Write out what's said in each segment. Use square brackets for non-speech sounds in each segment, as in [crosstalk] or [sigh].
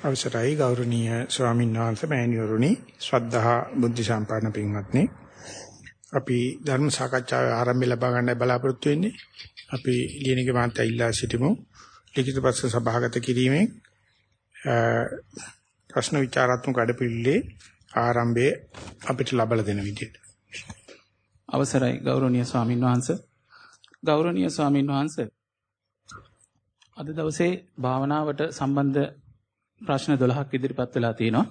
අවසරයි ගෞරවනීය ස්වාමීන් වහන්සේ මෑණිවරුනි. ශ්‍රද්ධා බුද්ධ සම්පන්න පින්වත්නි. අපි ධර්ම සාකච්ඡාවේ ආරම්භය ලබා ගන්න බලාපොරොත්තු වෙන්නේ. අපි ලියනගේ මාත්‍ය ඉල්ලා සිටිමු. ලිඛිත ප්‍රශ්න සභාගත කිරීමෙන් ප්‍රශ්න විචාරාත්මක වැඩපිළිවෙලේ ආරම්භය අපිට ලබා දෙන විදිහට අවසරයි ගෞරවනීය ස්වාමින් වහන්සේ. ගෞරවනීය ස්වාමින් වහන්සේ අද දවසේ භාවනාවට සම්බන්ධ ප්‍රශ්න 12ක් ඉදිරිපත් වෙලා තියෙනවා.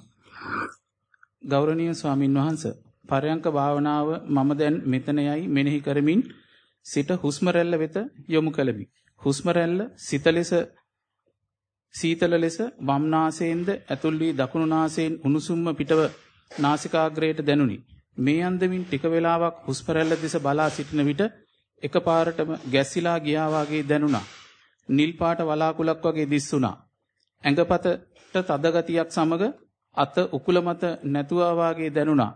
ගෞරවනීය ස්වාමින් වහන්සේ පරයන්ක භාවනාව මම දැන් මෙතන යයි මෙනෙහි කරමින් සිත හුස්ම රැල්ල වෙත යොමු කළමි. හුස්ම රැල්ල සිත ලෙස සීතල ලෙස වම් නාසයෙන්ද ඇතුල් වී දකුණු නාසයෙන් උණුසුම්ම පිටව නාසිකාග්‍රයට දැනුනි. මේ අන්දමින් ටික වේලාවක් හුස්ම රැල්ල දෙස බලා සිටින විට එකපාරටම ගැස්සිලා ගියා වගේ දැනුණා. නිල් පාට වලාකුලක් වගේ දිස්සුණා. ඇඟපතට තද ගතියක් සමග අත උකුල මත නැතුවා වාගේ දැනුණා.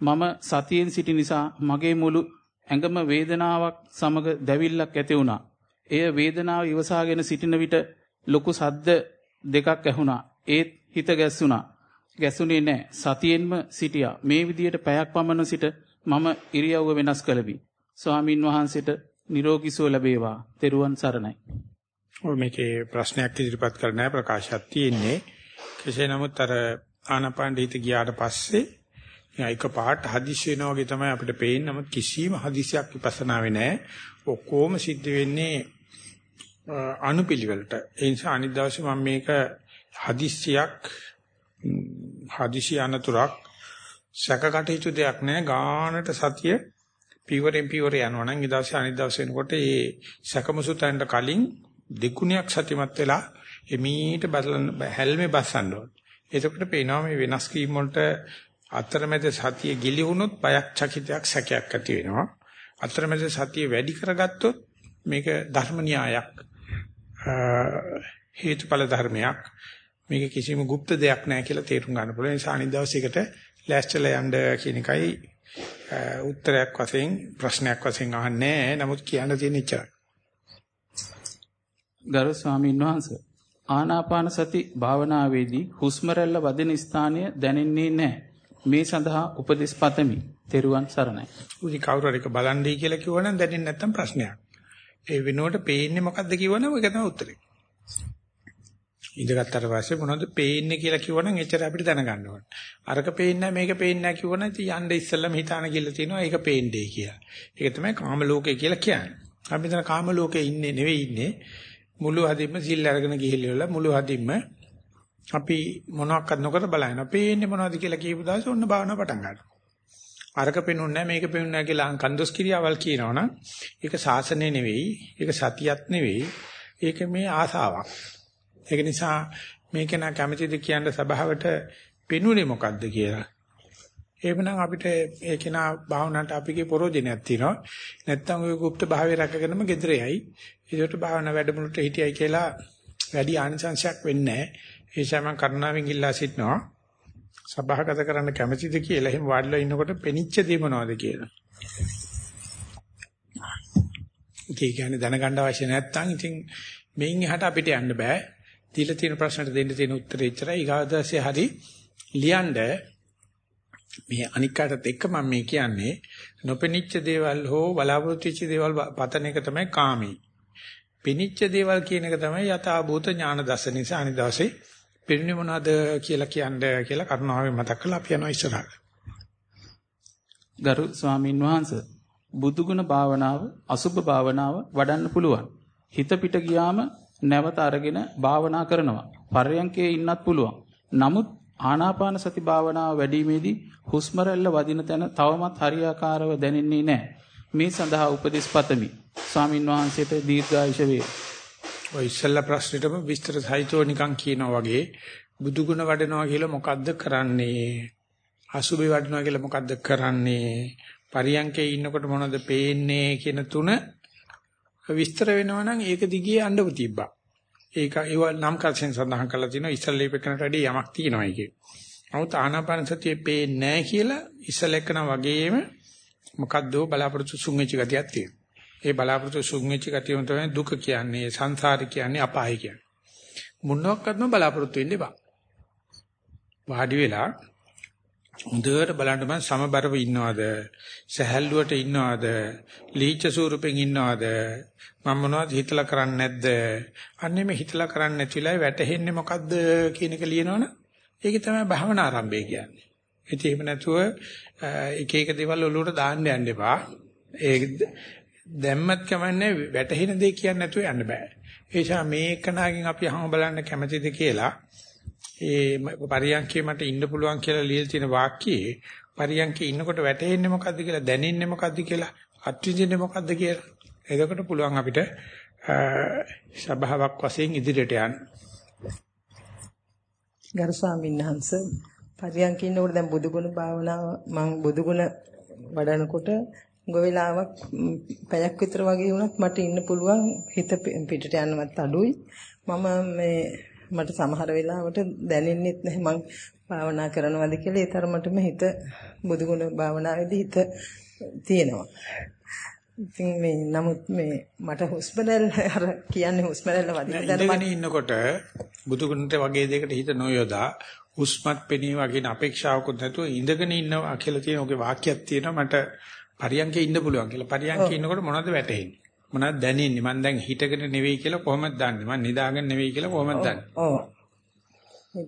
මම සතියෙන් සිටි නිසා මගේ මුළු ඇඟම වේදනාවක් සමග දැවිල්ලක් ඇති වුණා. එය වේදනාව ඉවසාගෙන සිටින විට ලොකු සද්ද දෙකක් ඇහුණා. ඒත් හිත ගැස්සුණා. ගැසුනේ නැහැ. සතියෙන්ම සිටියා. මේ විදියට පැයක් පමණ සිට මම ඉරියව්ව වෙනස් කළෙමි. ස්වාමින් වහන්සේට නිරෝගී සුව ලැබේවා. තෙරුවන් සරණයි. ඔය මේකේ ප්‍රශ්නයක් ඉදිරිපත් කරන්න ප්‍රකාශයක් තියෙන්නේ. කෙසේ නමුත් අර ආනපාන හිත ගියාට පස්සේ එක පාට හදිසි වෙනවා වගේ තමයි අපිට පේන්නේ. නමුත් කිසිම හදිසියක් විපස්සනාවේ නැහැ. ඔක්කොම සිද්ධ වෙන්නේ අනුපිළිවෙලට. ඒ නිසා අනිත් දවසේ මම මේක හදිසියක් හදිසි අනතුරක් සැකකටයුතු දෙයක් නෑ ගානට සතිය පීවරෙන් පීවර යනවා නම් ඊ දවසේ අනිත් දවසේ වෙනකොට ඒ සැකමසුතෙන්ට කලින් දෙකුණයක් සතිමත් වෙලා එමීට බලන හැල්මේ බස්සන්න ඕන. එතකොට පේනවා මේ වෙනස් කීම් වලට අතරමැද සතිය ගිලි වුණොත් බයක් චකිතයක් සැකයක් ඇති වෙනවා. අතරමැද සතිය වැඩි කරගත්තොත් මේක ධර්ම න්‍යායක්. හේතුඵල ධර්මයක්. මේක කිසිම গুপ্ত දෙයක් නැහැ කියලා තේරුම් ගන්න පුළුවන්. ඒ නිසා අනිත් දවසේකට ලෑස්තිලා යන්න කියන එකයි උත්තරයක් වශයෙන් ප්‍රශ්නයක් වශයෙන් අහන්නේ නැහැ. නමුත් කියන්න තියෙන ඉච්චරයි. ගරු ස්වාමීන් වහන්සේ ආනාපාන සති භාවනාවේදී හුස්ම රැල්ල වදින ස්ථානය දැනෙන්නේ නැහැ. මේ සඳහා උපදෙස් පතමි. තෙරුවන් සරණයි. උදි කවුරු හරි බලන්නේ කියලා කිව්වනම් දැනෙන්නේ නැත්තම් ප්‍රශ්නයක්. ඒ වෙනුවට පේන්නේ මොකද්ද කිව්වනම් ඒක තමයි උත්තරේ. ඉඳගත්තට පස්සේ මොනවද පේන්නේ කියලා කිව්වනම් එච්චර අපිට දැනගන්න ඕනේ. අරක පේන්නේ මේක පේන්නේ නැහැ කිව්වනම් ඉතින් යන්න ඉස්සෙල්ලම හිතාන කියලා තියෙනවා ඒක පේන්නේ කියලා. ඒක තමයි කාම ලෝකය කියලා කියන්නේ. අපි හිතන කාම ලෝකේ ඉන්නේ නෙවෙයි ඉන්නේ මුළු හදින්ම සිල් අරගෙන ගිහිල්ලා මුළු හදින්ම අපි මොනවාක්වත් නොකර බලනවා. පේන්නේ මොනවද කියලා කියපු දවසේ ඔන්න භාවනාව පටන් ගන්නවා. අරක පෙනුන්නේ නැහැ මේක පෙනුන්නේ නැහැ කියලා කන්දොස් කිරියාවල් කියනවනම් ඒක සාසනය නෙවෙයි, ඒක සතියක් නෙවෙයි, ඒක මේ ආසාවක්. ඒක නිසා මේක නා කැමැතිද කියන සභාවට පෙනුනේ මොකද්ද කියලා. එහෙමනම් අපිට ඒක නා භාවනාවට අපිගේ පරෝධිනයක් තියෙනවා. නැත්තම් ওই গুপ্ত භාවයේ රැකගෙනම gedරෙයි. ඒකට භාවනා වැඩමුළුට හිටියයි කියලා වැඩි ආනිසංශයක් වෙන්නේ නැහැ. ඒ නිසා මම කරුණාවෙන් ඉල්ලා සිටිනවා. සභාගත කරන්න කැමැතිද කියලා එහෙම වාඩිලා ඉන්නකොට පෙනිච්ච දේ මොනවද කියලා. ඒ කියන්නේ දැනගන්න අවශ්‍ය නැත්නම් ඉතින් මෙයින් එහාට අපිට යන්න බෑ. දීලා තියෙන ප්‍රශ්නට දෙන්න තියෙන උත්තරේ එච්චරයි. ඊගාදසේ හරි ලියන්න මේ අනික්කටත් එක්ක මම මේ කියන්නේ නොපෙනිච්ච දේවල් හෝ බලාපොරොත්තු වෙච්ච දේවල් පතන එක තමයි කාමී. පිනිච්ච දේවල් කියන එක තමයි යථා භූත ඥාන දර්ශන නිසා අනිදාසේ පිරිනේ මොනවද කියලා කියන්නේ කියලා කරුණාවෙන් මතක් කරලා අපි යනවා ඉස්සරහට. ගරු ස්වාමින් වහන්සේ බුදුගුණ භාවනාව අසුභ භාවනාව වඩන්න පුළුවන්. හිත පිට ගියාම නැවත අරගෙන භාවනා කරනවා. පර්යංකයේ ඉන්නත් පුළුවන්. නමුත් ආනාපාන සති භාවනාව වැඩිීමේදී හුස්ම රැල්ල වදින තැන තවමත් හරියාකාරව දැනෙන්නේ නැහැ. මේ සඳහා උපදෙස් පතමි. ස්වාමින් වහන්සේට දීර්ඝායුෂ වේ. ඔය ඉස්සල්ලා ප්‍රශ්නෙටම විස්තර සහිතව නිකන් කියනවා වගේ බුදුගුණ වඩනවා කියලා මොකද්ද කරන්නේ? අසුබේ වඩනවා කියලා මොකද්ද කරන්නේ? පරියංකේ ඉන්නකොට මොනවද පේන්නේ කියන තුන විස්තර වෙනවා නම් ඒක දිගේ යන්නව තිබ්බා. ඒක ඒව නම් කරසෙන් සඳහන් කරලා තිනවා ඉස්සල්ලා ඉපකනට වැඩි යමක් තියෙනවා ඒකේ. නමුත් ආනාපාන සතියේ පේන්නේ නැහැ කියලා ඉස්සල්ලා එක්කන වගේම මොකද්දෝ බලාපොරොත්තු සුන් වෙච්ච ගතියක් තියෙනවා. ඒ බලාපොරොත්තු සුන් වෙච්ච ගතියම තමයි දුක කියන්නේ, සංසාරي කියන්නේ, අපාය කියන්නේ. මොනක්වත්ම බලාපොරොත්තු වෙන්න එපා. වාඩි වෙලා හොඳට බලන්න මම සමබරව ඉන්නවද සහැල්ලුවට ඉන්නවද ලීච ස්වරූපෙන් ඉන්නවද මම මොනවද හිතලා කරන්නේ නැද්ද අන්නේ මේ හිතලා කරන්නේ නැති වෙලාවේ වැටෙන්නේ මොකද්ද කියන එක ලියනවනේ ඒක තමයි භවනා ආරම්භය කියන්නේ ඉතින් එහෙම නැතුව එක එක දේවල් ඔලුවට දාන්න යන්න එපා ඒ දැම්මත් කමන්නේ වැටහෙන දේ කියන්නේ නැතුව යන්න බෑ ඒ නිසා මේ එකනාගෙන් අපි අහම බලන්න කැමතිද කියලා ඒ පරියන්කේ මට ඉන්න පුළුවන් කියලා ලියලා තියෙන වාක්‍යයේ පරියන්කේ ඉන්නකොට වැටෙන්නේ මොකද්ද කියලා දැනෙන්නේ මොකද්ද කියලා අත්විඳින්නේ මොකද්ද කියලා. එතකොට පුළුවන් අපිට සබාවක් වශයෙන් ඉදිරියට යන්න. ගරු ස්වාමීන් වහන්සේ පරියන්කේ ඉන්නකොට දැන් බුදුගුණ භාවනාව මම බුදුගුණ වඩනකොට ගොවිලාවක් පැයක් විතර වගේ වුණත් මට ඉන්න පුළුවන් හිත පිටට යන්නවත් අඩුයි. මම මේ මට සමහර වෙලාවට දැනෙන්නෙත් නැහැ මං භාවනා කරනවද කියලා ඒ තරමටම හිත බුදුගුණ භාවනාවේදී හිත තියෙනවා. ඉතින් මේ නමුත් මේ මට හුස්ම රැල්ල [laughs] අර කියන්නේ හුස්ම රැල්ල වදින දැන් ඉන්නකොට බුදුගුණට වගේ දෙයකට හිත නොයොදා හුස්මත් පෙනී වගේ අපේක්ෂාවකුත් නැතුව ඉඳගෙන ඉන්නවා කියලා තියෙන ඔගේ වාක්‍යයක් තියෙනවා මට පරියන්කේ ඉන්න පුළුවන් කියලා. පරියන්කේ ඉන්නකොට මොනවද වැටෙන්නේ? මොනවද දැනෙන්නේ? මම දැන් හිටගෙන නෙවෙයි කියලා කොහොමද දන්නේ? මම නිදාගෙන නෙවෙයි කියලා කොහොමද දන්නේ? ඔව්.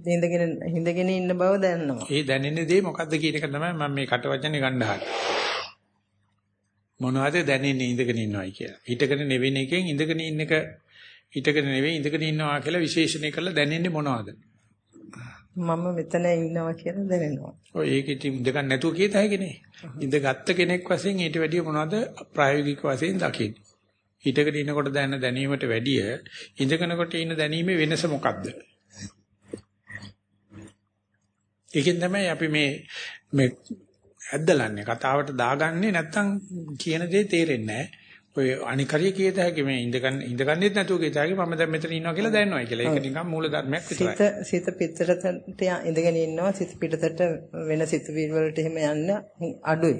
හිඳගෙන හිඳගෙන ඉන්න බව දැනනවා. ඒ දැනෙන දේ මොකද්ද කියන එක තමයි මම මේ කට වචනේ ගන්න හදන්නේ. මොනවද දැනෙන්නේ ඉඳගෙන ඉන්නවයි කියලා. හිටගෙන නෙවෙයි එකෙන් ඉඳගෙන ඉන්න එක හිටගෙන නෙවෙයි ඉඳගෙන ඉන්නවා කියලා විශේෂණය කරලා දැනෙන්නේ මොනවද? මම මෙතන ඉන්නවා කියලා දැනෙනවා. ඔය ඒක ඉතින් ඉඳ ගන්න නැතුව කීත හැකිනේ. ඉඳගත්ත කෙනෙක් වශයෙන් ඊට වැඩිය මොනවද ප්‍රායෝගික වශයෙන් දකින්නේ? හිටගෙන ඉනකොට දැනෙන දැනීමට වැඩිය ඉඳගෙනකොට ඉන්න දැනීමේ වෙනස මොකක්ද? ඒකෙන් තමයි අපි මේ මේ ඇද්දලන්නේ කතාවට දාගන්නේ නැත්තම් කියන දේ තේරෙන්නේ නැහැ. ඔය අනිකරිය කීයද හැකි මේ ඉඳගන්න ඉඳගන්නෙත් නැතුව කීයද හැකි මම දැන් මෙතන ඉන්නවා කියලා දැනනවා කියලා. ඒක නිකන් මූල ධර්මයක් විතරයි. සිත සිත පිටතට ඉඳගෙන ඉන්නවා සිත පිටතට වෙන සිතුවිලි වලට එහෙම යන්න අඩුයි.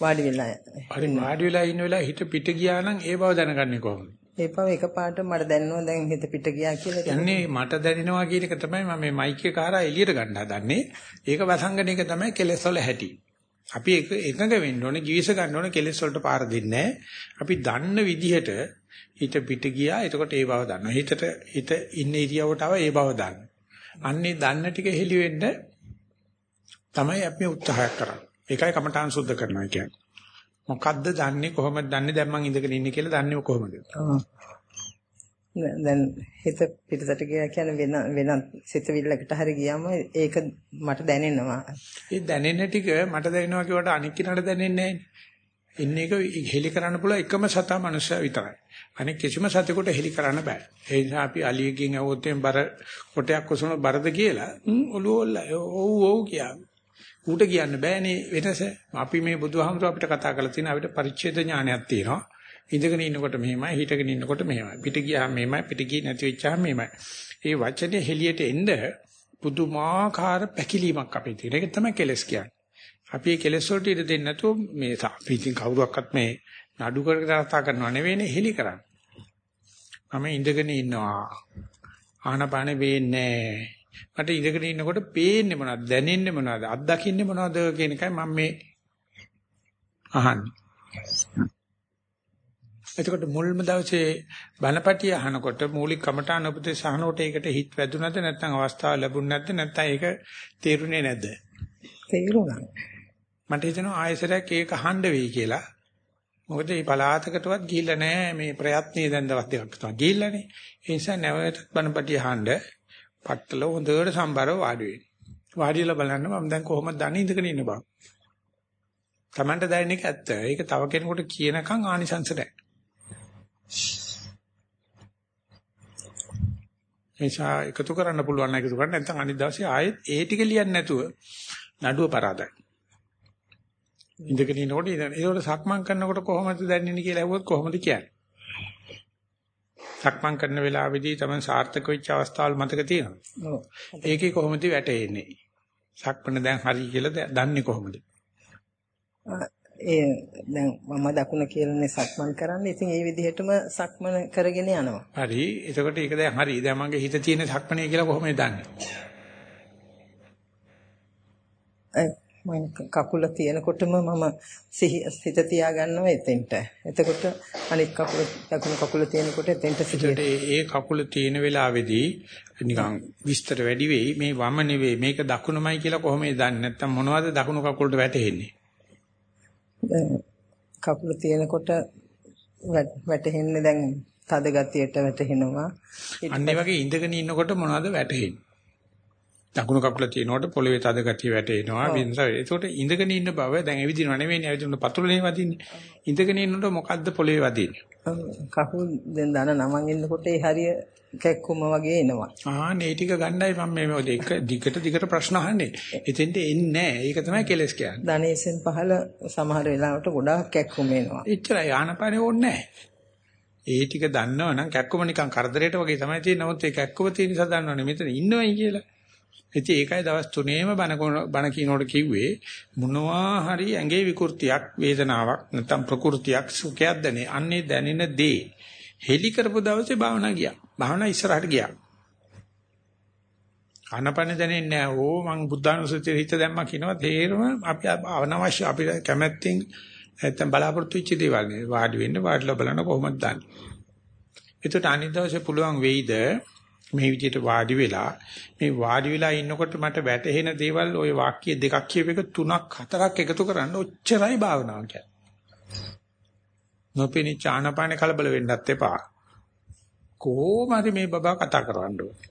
වාඩි වෙලා. හරි වාඩි වෙලා ඉන්න වෙලාව හිත පිට ගියා නම් ඒ බව දැනගන්නේ කොහොමද? ඒ බව එකපාරට මට දැනනවා දැන් හිත පිට ගියා කියලා. යන්නේ මට දැනෙනවා කියන එක තමයි මම මේ මයික් එක හරහා එළියට ගන්න හදන්නේ. ඒක වසංගන එක තමයි කෙලෙස් වල හැටි. අපි එක එකඟ වෙන්න ඕනේ, ජීවිස ගන්න ඕනේ කෙලෙස් වලට පාර දෙන්නේ අපි දන්න විදිහට හිත පිට ගියා. එතකොට ඒ බව දන්නවා. හිතට හිත ඉන්න ඉරියව්වට ආව ඒ බව දන්න. අන්නේ දන්න ටික හෙලි වෙන්න තමයි අපි උත්සාහ කරන්නේ. ඒකයි කමඨාන් සුද්ධ කරනවා කියන්නේ. මොකද්ද දන්නේ කොහොමද දන්නේ දැන් මං ඉඳගෙන ඉන්නේ කියලා දන්නේ කොහොමද? දැන් හිත පිටතට ගියා කියන්නේ වෙන වෙන සිතවිල්ලකට හරි ගියාම ඒක මට දැනෙනවා. ඒ දැනෙන ටික මට දැනෙනවා කියවට අනික් කෙනාට දැනෙන්නේ නැහැ. ඉන්න එක හෙලි කරන්න පුළුවන් එකම සතා මනුස්සයා විතරයි. අනික කිසිම සතෙකුට හෙලි කරන්න බෑ. ඒ නිසා අපි අලියකින් આવොත් බර කොටයක් ඔසවන බරද කියලා ඔළුව ඔල්ල ඔව් ඔව් කියා. ඌට කියන්න බෑනේ වෙනස. අපි මේ බුදුහාමුදුර අපිට කතා කරලා තියෙන අපිට පරිච්ඡේද ඥානයක් තියෙනවා. ඉඳගෙන ඉන්නකොට මෙහෙමයි, හිටගෙන ඉන්නකොට මෙහෙමයි. පිට ගියාම මෙහෙමයි, පිට ගියේ නැති වෙච්චාම මෙහෙමයි. මේ වචනේ හෙලියට එන්න පුදුමාකාර පැකිලීමක් අපේ තියෙන. ඒක තමයි කෙලස් කියන්නේ. අපි මේ කෙලස් වලට ඉඩ දෙන්නේ නැතුව මේ අපි ඉතින් කවුරුවක්වත් මේ නඩු කරකට කතා කරනව නෙවෙයිනේ හෙලි කරන්නේ. මම ඉඳගෙන ඉන්නවා. ආනපානෙ වෙන්නේ මට ඉඳගෙන ඉන්නකොට පේන්නේ මොනවද දැනෙන්නේ මොනවද අත්දකින්නේ මොනවද කියන එකයි මම මේ අහන්නේ. එතකොට මුල්ම දවසේ බණපටිය අහනකොට මූලික කමඨාන උපදේශ අහනකොට ඒකට හිත වැදුනද නැත්නම් අවස්ථාව ලැබුණ නැද්ද නැත්නම් ඒක තේරුනේ නැද්ද? තේරුණා. මට හිතෙනවා ආයෙසරයක් ඒක අහන්න වෙයි කියලා. මොකද මේ පලාතකටවත් ගිහිල්ලා නැහැ මේ ප්‍රයත්නයේ දැන් දවස් දෙකක් තමයි ගිහිල්ලානේ. ඒ නිසා නැවතත් බණපටිය අහන්න පట్టල හොඳට සම්බරව වාඩි වෙන්න. වාඩිලා බලන්න මම දැන් කොහොමද දන්නේ ඉඳගෙන ඉන්න බව. Tamanට දැනෙන එක ඇත්ත. ඒක තව කෙනෙකුට කියනකම් ආනිසංස නැහැ. එනිසා එකතු කරන්න පුළුවන් නම් එකතු කරන්න නැත්නම් අනිත් දවසේ ආයෙත් ඒ ටික ලියන්නේ නැතුව නඩුව පරාදයි. ඉඳගෙන ඉනකොට ඉඳන් ඒකට සක්මන් කරනකොට කොහොමද දැනෙන්නේ කියලා ඇහුවොත් කොහොමද කියන්නේ? සක්මන් කරන වෙලාවේදී තමයි සාර්ථක වෙච්ච අවස්ථාවල් මතක තියෙනවා. ඔව්. ඒකේ කොහොමද වැටෙන්නේ? සක්මන දැන් හරි කියලා දන්නේ කොහොමද? ඒ දැන් මම දකුණ කියලානේ සක්මන් කරන්නේ. ඉතින් ඒ විදිහටම සක්මන කරගෙන යනවා. හරි. එතකොට ඒක දැන් හරි. දැන් මගේ හිත තියෙන සක්මනේ කියලා කොහොමද දන්නේ? මම කකුල තියෙනකොටම මම සිත තියාගන්නවා එතෙන්ට. එතකොට අනිත් කකුල දකුණු කකුල තියෙනකොට එතෙන්ට සිහිය. ඒ කකුල තියෙන වෙලාවේදී නිකන් විස්තර වැඩි වෙයි මේ වම නෙවෙයි මේක දකුණමයි කියලා කොහොමද දන්නේ නැත්තම් මොනවද දකුණු කකුලට වැටෙන්නේ? කකුල තියෙනකොට වැටෙන්නේ දැන් තද ගතියට වැටෙනවා. අන්න ඒ වගේ ඉඳගෙන ඉන්නකොට මොනවද වැටෙන්නේ? දකුණු කකුල තියෙනකොට පොළවේ තද ගතිය වැටෙනවා. වින්ස ඒකට ඉඳගෙන ඉන්න බව දැන් ඇවිදිනව නෙවෙයි ඇවිදිනකොට පතුලනේ වදින්නේ. ඉඳගෙන ඉන්නකොට මොකද්ද පොළවේ වදින්නේ? කකුල් දැන් දන නමන් ඉන්නකොට ඒ හරිය කැක්කුම වගේ එනවා. ආ නේ ටික ගන්නයි මම මේ එක දිගට දිගට ප්‍රශ්න අහන්නේ. එතෙන්ට එන්නේ නැහැ. ඒක තමයි කෙලස් කියන්නේ. ධනේසෙන් පහල සමහර වෙලාවට ගොඩාක් කැක්කුම එනවා. එච්චරයි. ආනපානේ ඕනේ නැහැ. ඒ ටික දන්නවනම් කැක්කුම නිකන් කරදරයට වගේ තමයි තියෙන්නේ. නමුත් ඒ කැක්කුම තියෙන නිසා දන්නවනේ මෙතන ඉන්නවයි කියලා ඉතින් ඒකයි දවස් තුනේම බණ බණ කියනකොට කිව්වේ මොනවා හරි ඇඟේ විකෘතියක් වේදනාවක් නැත්නම් ප්‍රകൃතියක් සුඛයක් දැනේ. අන්නේ දැනෙන දේ හෙලි කරපු දවසේ භාවනා ගියා. භාවනා ඉස්සරහට ගියා. අනපන දැනෙන්නේ නැහැ. ඕ මං බුද්ධානුස්සතිය හිත දැම්මා කියනවා තේරම අපි අනවශ්‍ය අපිට කැමැත්තෙන් නැත්නම් බලාපොරොත්තු වෙච්ච දේවල් නේ. වාඩි වෙන්න වාඩිලා බලන්න කොහොමද දන්නේ. ඒකට අනිත් දවසේ පුළුවන් වෙයිද මේ විදිහට වාඩි වෙලා මේ වාඩි වෙලා ඉන්නකොට මට වැටහෙන දේවල් ওই වාක්‍ය දෙකක් කියව එක තුනක් හතරක් එකතු කරන්න ඔච්චරයි භාවනාව කියන්නේ. නොපෙනි චානපාන කලබල වෙන්නත් එපා. කොහොම හරි මේ බබා කතා කරවන්න ඕනේ.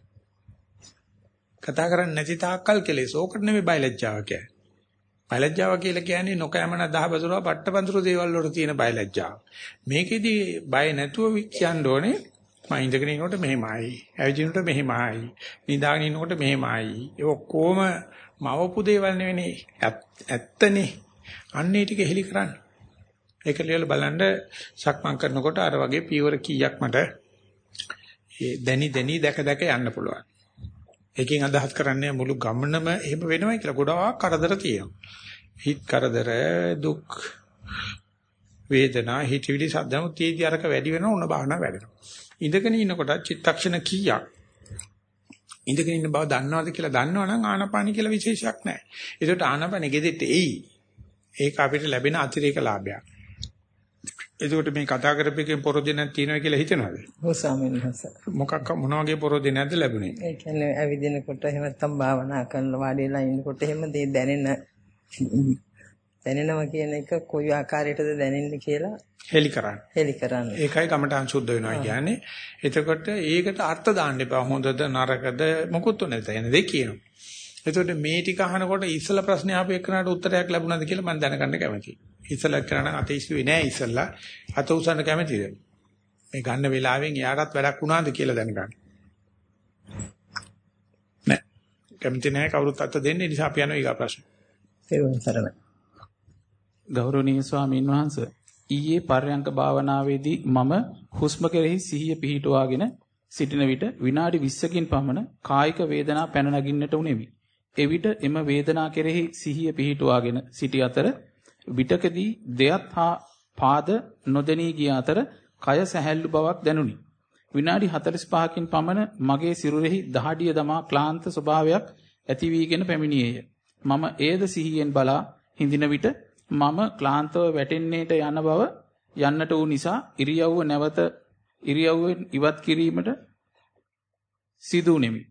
කතා කරන්නේ නැති තාක්කල් කෙලෙස්. ඕකට නෙමෙයි බයලජ්ජාව කියන්නේ. බයලජ්ජාව කියලා කියන්නේ නොකෑමන දහබසුරව පට්ටපන්තුරු දේවල් වල තියෙන බයලජ්ජාව. මේකෙදි බය නැතුව කියන්න ඕනේ මම ඉඳගෙන ඉනකොට මෙහෙමයි. ඇවිදිනකොට මෙහෙමයි. නිදාගෙන ඉනකොට මෙහෙමයි. ඒ ඔක්කොම මවපු දේවල් නෙවෙයි. ඇත්තනේ. අන්න ඒ ටික හෙලි කරන්න. ඒක ලියලා බලන්න සක්මන් කරනකොට අර වගේ පීවර කීයක් මට ඒ දැනි දැනි දැක දැක යන්න පුළුවන්. එකකින් අදහස් කරන්නේ මුළු ගමනම එහෙම වෙනවයි කියලා ගොඩාක් කරදර තියෙනවා. හිත කරදර දුක් වේදනා හිතවිලි සද්දම තීදි අරක වැඩි වෙනවා උන බාහන වැඩෙනවා. ඉඳගෙන ඉන්නකොට චිත්තක්ෂණ කීයක් ඉඳගෙන ඉන්න බව දන්නවද කියලා දන්නවනම් ආනාපානි කියලා විශේෂයක් නැහැ. ඒකට ආනාපානෙ ගෙදෙට එයි. ඒක අපිට ලැබෙන අතිරේක ලාභයක්. එතකොට මේ කතා කරපේකෙන් පොරොදිනක් තියෙනවා කියලා හිතනවද? ඔව් ස්වාමීන් වහන්සේ. මොකක් මොන වගේ පොරොදිනක්ද ලැබුණේ? ඒ කියන්නේ ඇවිදිනකොට එහෙම නැත්නම් භාවනා කරන වාඩිලා ඉන්නකොට එහෙම දේ දැනෙන දැනෙනවා කියන එක කොයි ආකාරයටද දැනෙන්නේ කියලා හෙලි කරන්න. හෙලි කරන්න. ඒකයි කමඨාන් සුද්ධ වෙනවා කියන්නේ. එතකොට ඒකට අර්ථ දාන්න එපා. හොඳද නරකද මොකුත් නැත. එන දෙක කියනවා. එතකොට මේ ටික අහනකොට ඉස්සල ප්‍රශ්නේ ආපු එකනට උත්තරයක් ලැබුණාද කියලා මම දැනගන්න කැමතියි. ඉස්සල කරන අතීසුවේ නෑ ඉස්සල්ලා. අත උසන්න කැමතිද? මේ ගන්න වෙලාවෙන් එයාටත් වැඩක් වුණාද කියලා දැනගන්න. නෑ. කැමති නෑ කවුරුත් අත දෙන්නේ නිසා අපි යනවා ඊගා ප්‍රශ්න. තේරුම් සරණයි. ගෞරවනීය ස්වාමීන් වහන්ස ඊයේ පර්යංක භාවනාවේදී මම හුස්ම කෙරෙහි සිහිය පිහිටුවාගෙන සිටින විට විනාඩි 20කින් පමණ කායික වේදනා පැන නගින්නට උනේමි. එවිට එම වේදනා කෙරෙහි සිහිය පිහිටුවාගෙන සිටි අතර විටකදී දෙයත් හා පාද නොදෙනී ගිය අතර කය සැහැල්ලු බවක් දැනුනි. විනාඩි 45කින් පමණ මගේ සිරුරෙහි දහඩිය දමා ක්ලාන්ත ස්වභාවයක් ඇති වීගෙන පැමිණියේය. මම එයද සිහියෙන් බලා හිඳින විට මම ක්ලාන්තව වැටෙන්නේට යන බව යන්නට වූ නිසා ඉරියව්ව නැවත ඉරියව්වෙන් ඉවත් කිරීමට සිදුුනිමි.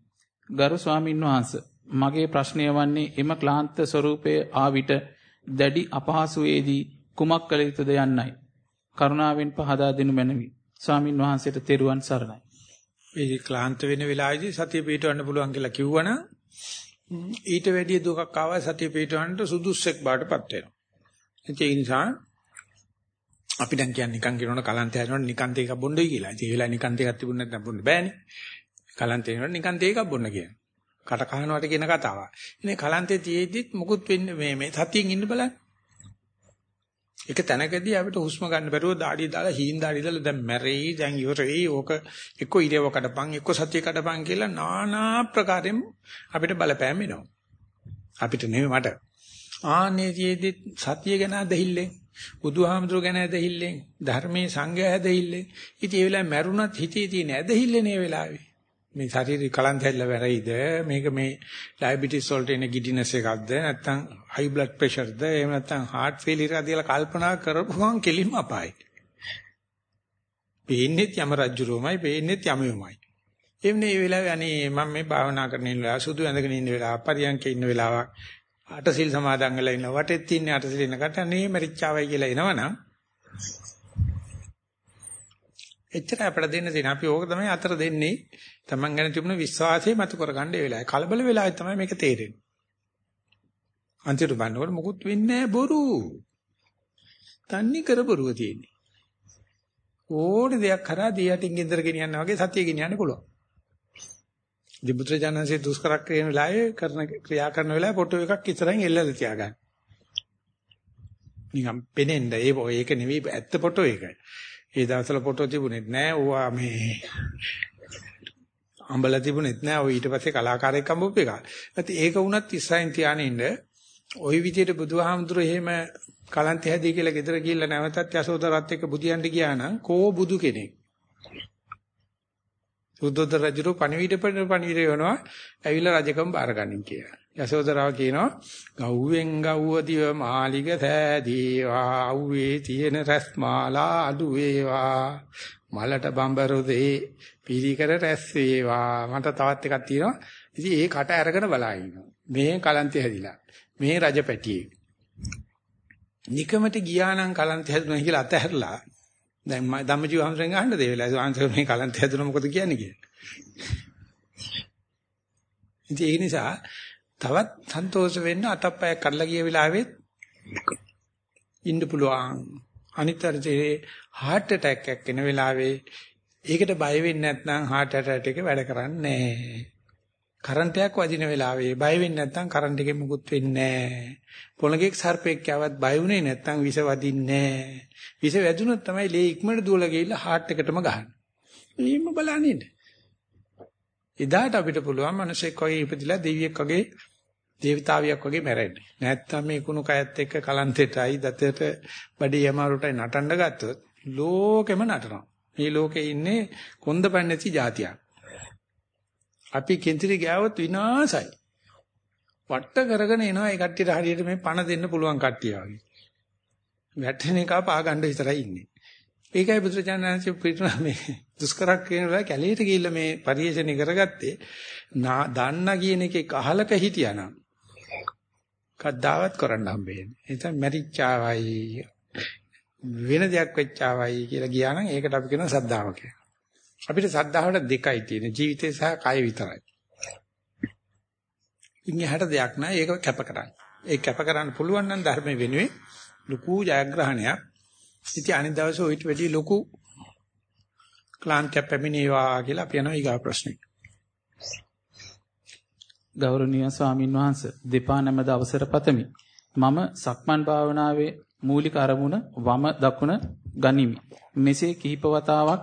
ගරු ස්වාමින් වහන්සේ මගේ ප්‍රශ්නය වන්නේ එම ක්ලාන්ත ස්වરૂපයේ ආ විට දැඩි අපහසුයේදී කුමක් කළ යුතුද යන්නයි. කරුණාවෙන් පහදා දෙනු මැනවි. ස්වාමින් වහන්සේට තෙරුවන් සරණයි. මේ ක්ලාන්ත වෙන වෙලාවේදී සතිය පිටවන්න පුළුවන් කියලා කිව්වනම් ඊට වැඩිය දුකක් ආවා සතිය පිටවන්නට සුදුස්සෙක් බාටපත් වෙනවා. ඒ නිසා අපි දැන් කියන්නේ නිකන් කියනවනේ කලන්තය හදනවනේ නිකන් තේකක් බොන්නයි කියලා. ඉතින් ඒ වෙලාව නිකන් තේකක් තිබුණ නැත්නම් බොන්න බෑනේ. කලන්තේ වෙනවනේ නිකන් තේකක් බොන්න කියන. කට කහනවට කියන කතාව. ඉතින් කලන්තේ තියේද්දිත් මුකුත් වෙන්නේ මේ මේ සතියෙන් ඉන්න බලන්න. එක තැනකදී අපිට හුස්ම ගන්න බැරුව දාඩිය දාලා හීන් දාඩිය දාලා දැන් මැරෙයි දැන් ඉවරයි ඕක එක්ක ඉරව කඩපන් එක්ක සතිය කඩපන් කියලා নানা ප්‍රකාරයෙන් අපිට බලපෑම් වෙනවා. අපිට නෙමෙයි මට. ආනේතියෙදි සතිය ගැන ඇදහිල්ලෙන් බුදුහාමුදුර ගැන ඇදහිල්ලෙන් ධර්මයේ සංගය ඇදහිල්ලෙන්. ඉතින් ඒ වෙලාවේ මැරුණත් හිතේ තියෙන ඇදහිල්ලනේ වෙලාවේ. මේ ශරීරي කලන්ත හැදලා වැරෙයිද? මේක මේ ඩයබටිස් වලට එන ගිඩිනස් එකක්ද? නැත්නම් හයි බ්ලඩ් ප්‍රෙෂර්ද එහෙම නැත්නම් හાર્ට් ෆේලියර් එකක්ද කියලා කල්පනා කරපු ගමන් කෙලින්ම අපායි. පේන්නේත් යම රජ්ජුරුවමයි පේන්නේත් යමයමයි. එන්නේ මේ වෙලාවේ අනේ මම මේ භාවනා කරන ඉන්නවා සුදු ඇඳගෙන ඉන්න වෙලාව පරියන්කේ ඉන්න වෙලාවක්. අටසිල් සමාදන් වෙලා ඉන්න වටෙත් ඉන්නේ අටසිල් ඉන්න කට අනේ මරිච්චාවයි කියලා එනවනම්. එච්චර අපිට දෙන්න තියෙන අපි ඕක තමයි අතර දෙන්නේ. Taman ගැන තිබුණ විශ්වාසය මතු කරගන්න ඒ වෙලාවේ. කලබල වෙලාවේ තමයි මේක තේරෙන්නේ. අන්තිමට බලනකොට මොකුත් වෙන්නේ නැහැ බොරු. තන්නේ කර බොරුව තියෙන්නේ. ඕනේ දෙයක් කරා දී යටින් ගෙදර ගෙනියන්න වගේ සතිය ගෙනියන්න පුළුවන්. දිබුත්‍රජානන්සේ දුෂ්කර ක්‍රියාන වෙලාවේ කරන ක්‍රියා කරන වෙලාවේ ෆොටෝ එකක් ඉස්සරහින් එල්ලලා තියාගන්න. නිකම් පෙනෙන්න ඒ ඒක නෙවෙයි ඇත්ත ෆොටෝ එක. ඒ දවස්වල ෆොටෝ තිබුණෙත් නෑ. ඕවා මේ අම්බල තිබුණෙත් නෑ. ඔය ඊට පස්සේ කලාකාරයෙක් අම්බුප් එක. ඒත් ඒක වුණත් ඉස්සරහින් තියාගෙන ඉන්න ওই විදිහට බුදුහාමුදුරු එහෙම කලන්තය හැදී කියලා ගෙදර ගිහිල්ලා නැවතත් යසෝදරත් එක්ක බුදියන්ට ගියා නම් කෝ බුදු කෙනෙක්. සුද්ධෝදර රජු පණිවිඩ පණිවිඩ වෙනවා. ඇවිල්ලා රජකම් බාරගන්නින් කියලා. යසෝදරාව කියනවා ගව්වෙන් ගව්ව දිව මාලිග සෑදීවා අව්වේ තියෙන රැස් මාලා අඩු වේවා මලට බඹරුදේ පිරිකර රැස් වේවා. මට තවත් එකක් තියෙනවා. ඉතින් ඒ කට අරගෙන බලා ඉන්නවා. මේ කලන්තය හැදිලා. මේ රජපැටියේ. නිකමට ගියා නම් කලන්තය හැදුණා කියලා අතහැරලා දැන් මම ධම්මජීව හම්සෙන් අහන්න දෙ වෙලාව ආන්සර් මේ කලන්ත හැදුණා මොකද කියන්නේ කියලා. ඉතින් ඒ නිසා තවත් සන්තෝෂ වෙන්න අතප්පය කරලා ගිය වෙලාවෙත් ඉන්න පුළුවන්. අනිතරේ heart attack එකක් එන වෙලාවේ ඒකට බය වෙන්නේ නැත්නම් heart attack එක වැඩ කරන්නේ නැහැ. කරන්ට් එකක් වදින වෙලාවේ බය වෙන්නේ නැත්නම් කරන්ට් එකෙන් මුකුත් වෙන්නේ නැහැ. පොළඟේ සර්පෙක් යවත් බය වුණේ නැත්නම් විස වදින්නේ නැහැ. විස වැදුනොත් තමයි ලේ ඉක්මනට දුවලා ගිහිල්ලා හાર્ට් එකටම ගහන්නේ. එහෙම බලන්නේ. එදාට අපිට පුළුවන් මිනිසෙක් වගේ ඉපදිලා දෙවියෙක් වගේ දේවතාවියක් වගේ මැරෙන්න. නැත්තම් මේ කුණු කයත් එක්ක කලන්තෙටයි දතට බඩේ යමාරුටයි නටන්න ගත්තොත් ලෝකෙම නටනවා. මේ ලෝකේ ඉන්නේ කොන්දපන්නේති જાතියක්. අපි කෙන්තිරි ගෑවොත් විනාසයි. වට කරගෙන එනවා ඒ කට්ටියට හරියට මේ පණ දෙන්න පුළුවන් කට්ටිය වගේ. වැටෙන එක පා ගන්න විතරයි ඉන්නේ. ඒකයි බුදුරජාණන්සේ පිටුන මේ දුෂ්කරක් කියනවා කැලේට ගිහිල්ලා මේ පරිේශණය කරගත්තේ දන්න කියන එකේ අහලක හිටියානම් කද්දාවත් කරන්න හම්බෙන්නේ. එතන මැරිච්චාවයි වෙන දෙයක් වෙච්චාවයි කියලා ගියා නම් ඒකට අපි කියනවා සද්ධාව කියලා. අපිට සද්ධාවට දෙකයි තියෙන්නේ ජීවිතය සහ කය විතරයි. ඉන් එහාට දෙයක් නැහැ ඒක කැප කරන්න. ඒක කැප කරන්න පුළුවන් නම් ධර්ම වෙනුවෙන් ලুকু ජයග්‍රහණයක්. ඉතින් අනිත් දවසේ ඔයිට වැඩි ලুকু ක්ලාන්තයක් පැමිණේවා කියලා අපි යනවා ඊගා ප්‍රශ්නෙට. ගෞරවනීය ස්වාමින් වහන්සේ දෙපා නැමද අවසර පතමි. මම සක්මන් භාවනාවේ මූලික අරමුණ වම දකුණ ගනිමි. මෙසේ කිහිප වතාවක්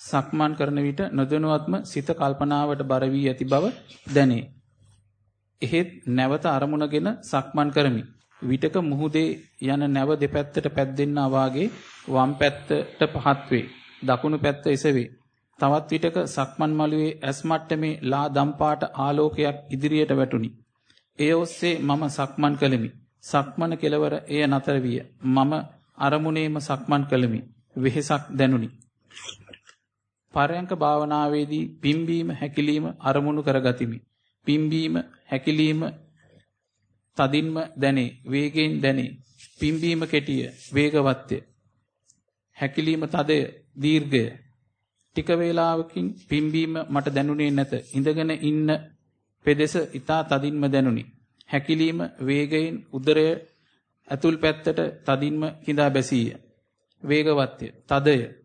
සක්මන් කරන විට නොදැනුවත්ම සිත කල්පනාවට බර වී ඇති බව දැනේ. එහෙත් නැවත අරමුණගෙන සක්මන් කරමි. විටක මුහුදේ යන නැව දෙපැත්තට පැද්දෙන්නා වාගේ වම් පැත්තට පහත් වේ. දකුණු පැත්ත එසවේ. තවත් විටක සක්මන් මළුවේ ඇස් මට්ටමේ ලා දම්පාට ආලෝකයක් ඉදිරියට වැටුනි. එය ඔස්සේ මම සක්මන් කළෙමි. සක්මන කෙලවර එය නතර විය. මම අරමුණේම සක්මන් කළෙමි. වෙහෙසක් දැනුනි. පරයන්ක භාවනාවේදී පිම්බීම හැකිලිම අරමුණු කරගතිමි. පිම්බීම හැකිලිම තදින්ම දැනේ වේගයෙන් දැනේ. පිම්බීම කෙටිය වේගවත්ය. හැකිලිම තදය දීර්ඝය. ටික වේලාවකින් පිම්බීම මට දැනුනේ නැත. ඉඳගෙන ඉන්න පෙදෙස ඊතා තදින්ම දැනුනි. හැකිලිම වේගයෙන් උදරය ඇතුල් පැත්තට තදින්ම කිඳා බැසීය. වේගවත්ය. තදය.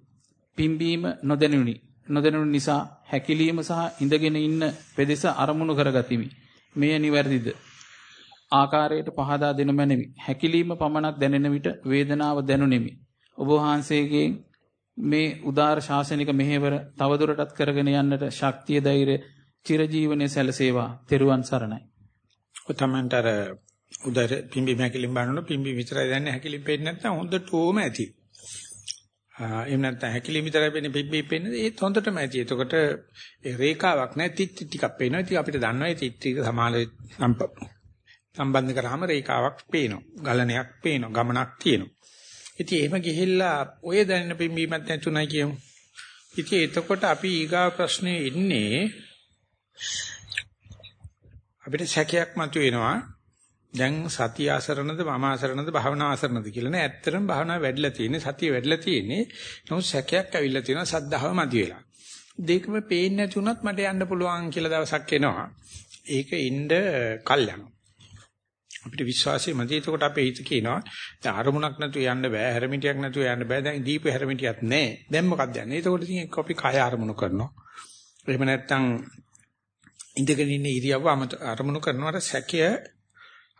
පිම්බීම නොදැනුනි නොදැනුන නිසා හැකිලිම සහ ඉඳගෙන ඉන්න පෙදෙස අරමුණු කරගතිමි. මෙය නිවැරදිද? ආකාරයට පහදා දෙනු මැනවි. හැකිලිම පමණක් දැනෙන විට වේදනාව දැනුනිමි. ඔබ වහන්සේගේ මේ උදාර ශාසනික මෙහෙවර තවදුරටත් කරගෙන යන්නට ශක්තිය ධෛර්ය චිරජීවනයේ සැලසේවා. තෙරුවන් සරණයි. ඔතමන්තර උදර පිම්බි මහැකිලිම් බලනකොට පිම්බි විතරයි දැනන්නේ හැකිලිම් පේන්නේ නැත්නම් හොඳට ඕම ඇති. එහෙම නැත්නම් හැකිලි විතරයි පේන්නේ පිබ්බී පේන්නේ ඒත් හොඳටම ඇති. එතකොට ඒ රේඛාවක් නැහැ තිත් ටිකක් පේනවා. ඉතින් අපිට දන්නවා ඒ තිත් ටික සමාන සම්බන්ධ කරාම රේඛාවක් පේනවා. ගලණයක් පේනවා. ගමනක් තියෙනවා. ඉතින් එහෙම ගිහිල්ලා ඔය දැනෙන පිම්බීමක් නැතුණයි කියමු. ඉතින් එතකොට අපි ඊගා ප්‍රශ්නේ ඉන්නේ අපිට සැකයක් මතුවෙනවා. දැන් සතිය ආසරණද මම ආසරණද භාවනා ආසරණද කියලා නේ. ඇත්තටම භාවනාව වැඩිලා තියෙන්නේ සතිය වැඩිලා තියෙන්නේ. නමුත් සැකයක් ඇවිල්ලා තියෙනවා සද්ධාව මදි වෙලා. දෙකම පේන්නේ නැති වුණත් මට යන්න පුළුවන් කියලා දවසක් එනවා. ඒක ඉන්න කල් යනවා. අපිට විශ්වාසය මදි. එතකොට අපේ හිත කියනවා දැන් අරමුණක් නැතුව යන්න බෑ. හැරමිටියක් නැතුව යන්න බෑ. දැන් දීප හැරමිටියක් නැහැ. දැන් මොකක්ද යන්නේ? එතකොට ඉතින් අපි කය අරමුණු කරනවා. එහෙම නැත්නම් ඉඳගෙන ඉන්න ඉරියව්ව අරමුණු කරනවට සැකය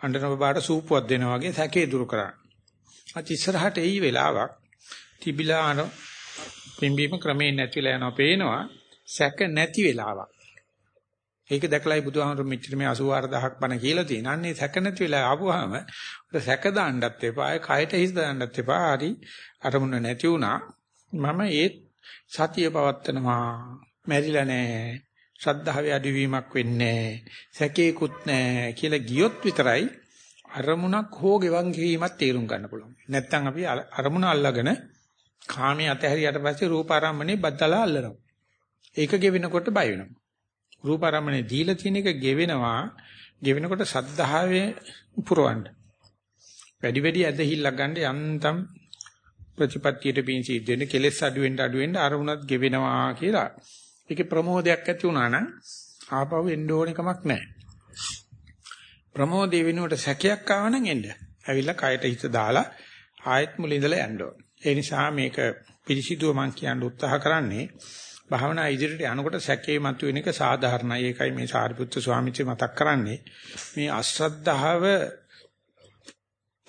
අඬන බබාට සූපුවක් දෙනවා වගේ සැකේ දුරු කරන්න. අත් ඉස්සරහට එයි වෙලාවක් තිබිලා අර පිම්බීම ක්‍රමයෙන් නැතිලා යනවා පේනවා සැක නැති වෙලාවක්. ඒක දැකලායි බුදුහාමුදුරු මෙච්චර මේ 84000ක් බණ කියලා තියෙන. අන්නේ සැක නැති වෙලා ආපුවාම සැක දාන්නත් එපා, කයට හිස් දාන්නත් එපා. හරි අරමුණ නැති වුණා. මම ඒ සතිය පවත්තනවා. මැරිලා නැහැ. ශ්‍රද්ධාවේ අඩුවීමක් වෙන්නේ සැකේකුත් නැහැ කියලා ගියොත් විතරයි අරමුණක් හෝ ගෙවන් කිරීමක් තේරුම් ගන්න පුළුවන්. නැත්තම් අපි අරමුණ අල්ලගෙන කාමයේ අතහැරියට පස්සේ රූප ආරම්භනේ බද්දලා අල්ලනවා. ඒක ගෙවෙනකොට බය වෙනවා. රූප ආරම්භනේ දීලා තියෙන එක ගෙවෙනවා. ගෙවෙනකොට සද්ධාවේ පුරවන්න. වැඩි වැඩි ඇදහිල්ලක් ගන්න යන්තම් ප්‍රතිපත්තියට පින් සිද්ධ වෙන කෙලෙස් අඩු වෙන්න අඩු වෙන්න අරමුණත් ගෙවෙනවා කියලා ඒකේ ප්‍රමෝදයක් ඇති වුණා නම් ආපහු එන්න ඕන කමක් නැහැ. ප්‍රමෝදේ වෙනුවට සැකයක් ආව නම් එන්න. ඇවිල්ලා කයට හිත දාලා ආයෙත් මුල ඉඳලා යන්න ඕන. ඒ නිසා මේක පිළිසිදුව මම කියන්න උත්සාහ කරන්නේ භාවනා ඉදිරියට යනකොට සැකේ මතුවෙන එක සාධාරණයි. ඒකයි මේ සාරිපුත්‍ර ස්වාමීන් මතක් කරන්නේ. මේ අශ්‍රද්ධාව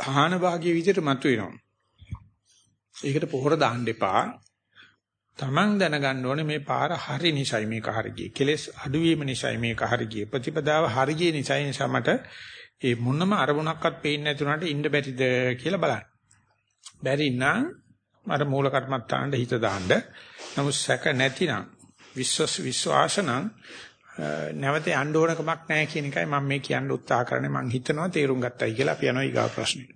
ආහන භාගයේ විදිහට මතුවෙනවා. ඒකට පොහොර දාන්න එපා. Taman දැනගන්න ඕනේ මේ පාර හරි නිසයි මේක හරි ගියේ. කෙලස් අඩුවීම නිසයි මේක හරි ගියේ. ප්‍රතිපදාව හරි ගියේ නිසයි නිසා මට ඒ මොනම අරමුණක්වත් පේන්නේ නැතුණාට ඉන්න බැරිද කියලා බලන්න. බැරි නම් අර මූල කර්මත්තාන්ට හිත දාන්න. නමුත් සැක නැතිනම් විශ්වාස විශ්වාසනම් නැවත යන්න ඕන කමක් නැහැ කියන එකයි මම මේ කියන්න උත්සාහ කරන්නේ මම හිතනවා තේරුම් ගත්තයි කියලා අපි යනවා ඊගා ප්‍රශ්නෙට.